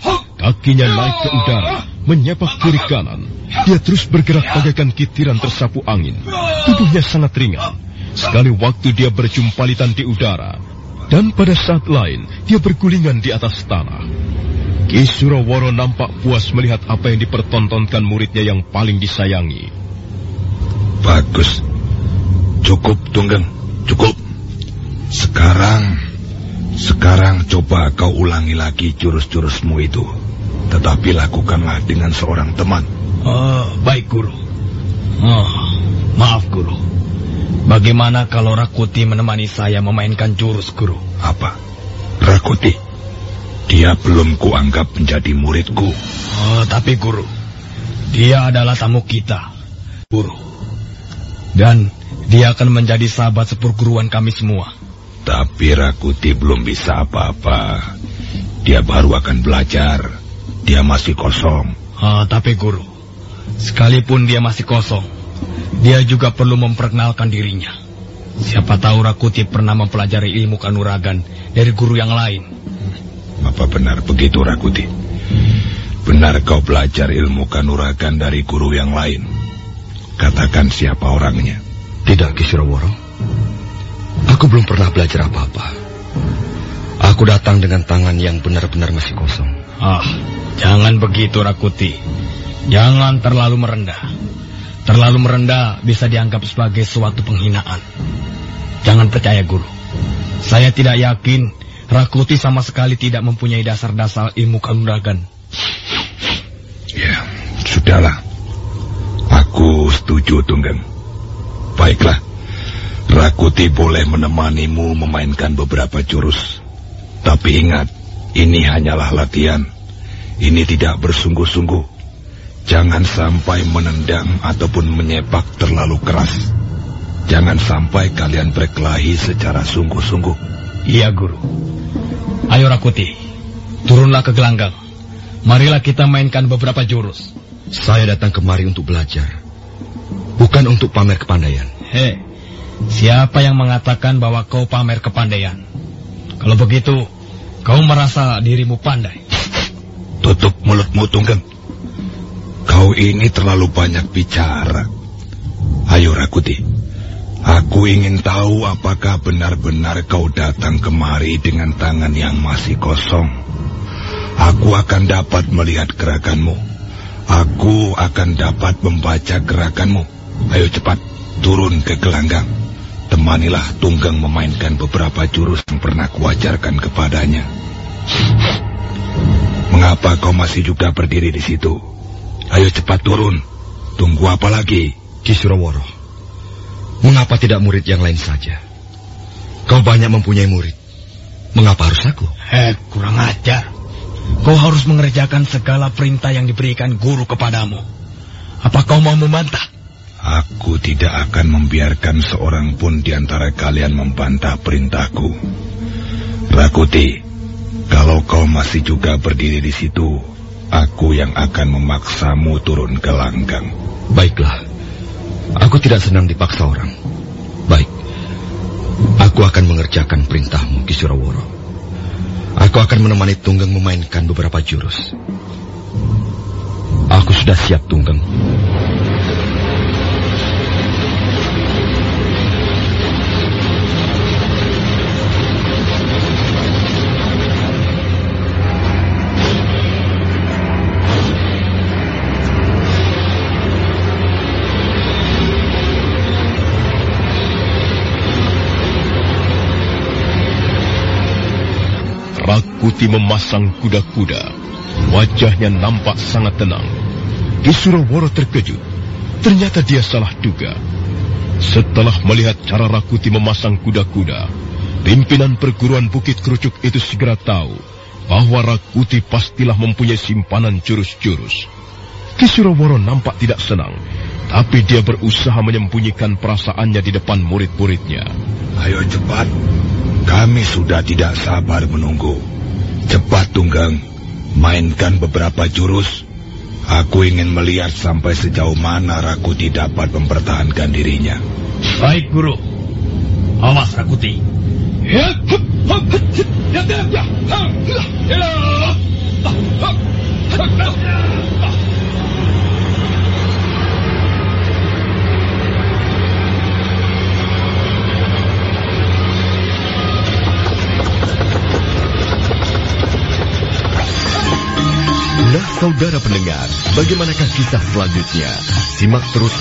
Kakinya naik ke udara, menyepak kiri kanan. Dia terus bergerak bagaikan kitiran tersapu angin. Tubuhnya sangat ringan. Sekali waktu dia berjumpalitan di udara. Dan pada saat lain, dia bergulingan di atas tanah. Ki Suraworo nampak puas melihat apa yang dipertontonkan muridnya yang paling disayangi.
Bagus. Cukup, Tunggeng. Cukup. Sekarang, sekarang coba kau ulangi lagi jurus-jurusmu itu. Tetapi lakukanlah dengan seorang teman.
Oh, baik, Guru. Oh, maaf, Guru. Bagaimana kalau Rakuti menemani saya memainkan jurus, Guru?
Apa? Rakuti? Dia belum kuanggap menjadi muridku.
Oh, tapi Guru, dia adalah tamu kita, Guru. Dan dia akan menjadi sahabat sepurguruan kami semua.
Tapi Rakuti belum bisa apa-apa. Dia baru akan belajar. Dia masih kosong.
Ah, tapi Guru, sekalipun dia masih kosong, dia juga perlu memperkenalkan dirinya. Siapa tahu Rakuti pernah mempelajari ilmu kanuragan dari guru yang lain.
Apa benar begitu Rakuti? Benar kau belajar ilmu kanuragan dari guru yang lain? Katakan siapa orangnya.
Tidak, Kisuraworo. Aku belum pernah belajar apa-apa. Aku datang dengan tangan yang benar-benar masih kosong.
Ah, jangan begitu Rakuti. Jangan terlalu merendah. Terlalu merendah bisa dianggap sebagai suatu penghinaan. Jangan percaya guru. Saya tidak yakin Rakuti sama sekali tidak mempunyai dasar-dasar ilmu kanuragan.
Ya, sudahlah. Aku setuju, Tunggeng. Baiklah. Rakuti boleh menemanimu memainkan beberapa jurus. Tapi ingat, ini hanyalah latihan. Ini tidak bersungguh-sungguh. Jangan sampai menendang ataupun menyepak terlalu keras. Jangan sampai kalian berkelahi secara sungguh-sungguh.
Iya, Guru. Ayo Rakuti, turunlah ke gelanggang. Marilah kita mainkan beberapa jurus.
Saya datang kemari untuk belajar. Bukan untuk pamer kepandaian.
Hei, siapa yang mengatakan bahwa kau pamer kepandaian? Kalau begitu, kau merasa dirimu pandai.
Tutup mulutmu, Tunggeng. Kau ini terlalu banyak bicara. Ayo, Rakuti. Aku ingin tahu apakah benar-benar kau datang kemari dengan tangan yang masih kosong. Aku akan dapat melihat gerakanmu. Aku akan dapat membaca gerakanmu. Ayo cepat, turun ke gelanggang. Temanilah Tunggang memainkan beberapa jurus yang pernah kuajarkan kepadanya. Mengapa kau masih juga berdiri di situ? Ayo cepat turun. Tunggu apa lagi?
Kisuraworo, mengapa tidak murid yang lain saja? Kau banyak mempunyai murid. Mengapa harus aku?
Eh, kurang ajar. Kau harus mengerjakan segala perintah yang diberikan guru kepadamu. Apa kau mau membantah?
Aku tidak akan membiarkan seorang pun di antara kalian membantah perintahku. Rakuti, kalau kau masih juga berdiri di situ, aku yang akan memaksamu turun ke langgang.
Baiklah. Aku tidak senang dipaksa orang. Baik. Aku akan mengerjakan perintahmu, Kisuraworo. Aku akan menemani Tunggang memainkan beberapa jurus. Aku sudah siap, Tunggang.
Rakuti memasang kuda-kuda. Wajahnya nampak sangat tenang. Kisuraworo terkejut. Ternyata dia salah duga. Setelah melihat cara Rakuti memasang kuda-kuda, pimpinan perguruan Bukit Kerucuk itu segera tahu bahwa Rakuti pastilah mempunyai simpanan jurus-jurus. Kisuraworo nampak tidak senang, tapi dia berusaha menyembunyikan perasaannya di depan murid-muridnya.
Ayo cepat, kami sudah tidak sabar menunggu. Cepat Tunggang, mainkan beberapa jurus. Aku ingin melihat sampai sejauh mana Rakuti dapat mempertahankan dirinya.
Baik, Guru. Awas, Rakuti.
Ya, hup, hup, hup,
Ya, ya, ya. Ya.
Nah, saudara pendengar, bagaimanakah kisah selanjutnya? Simak terus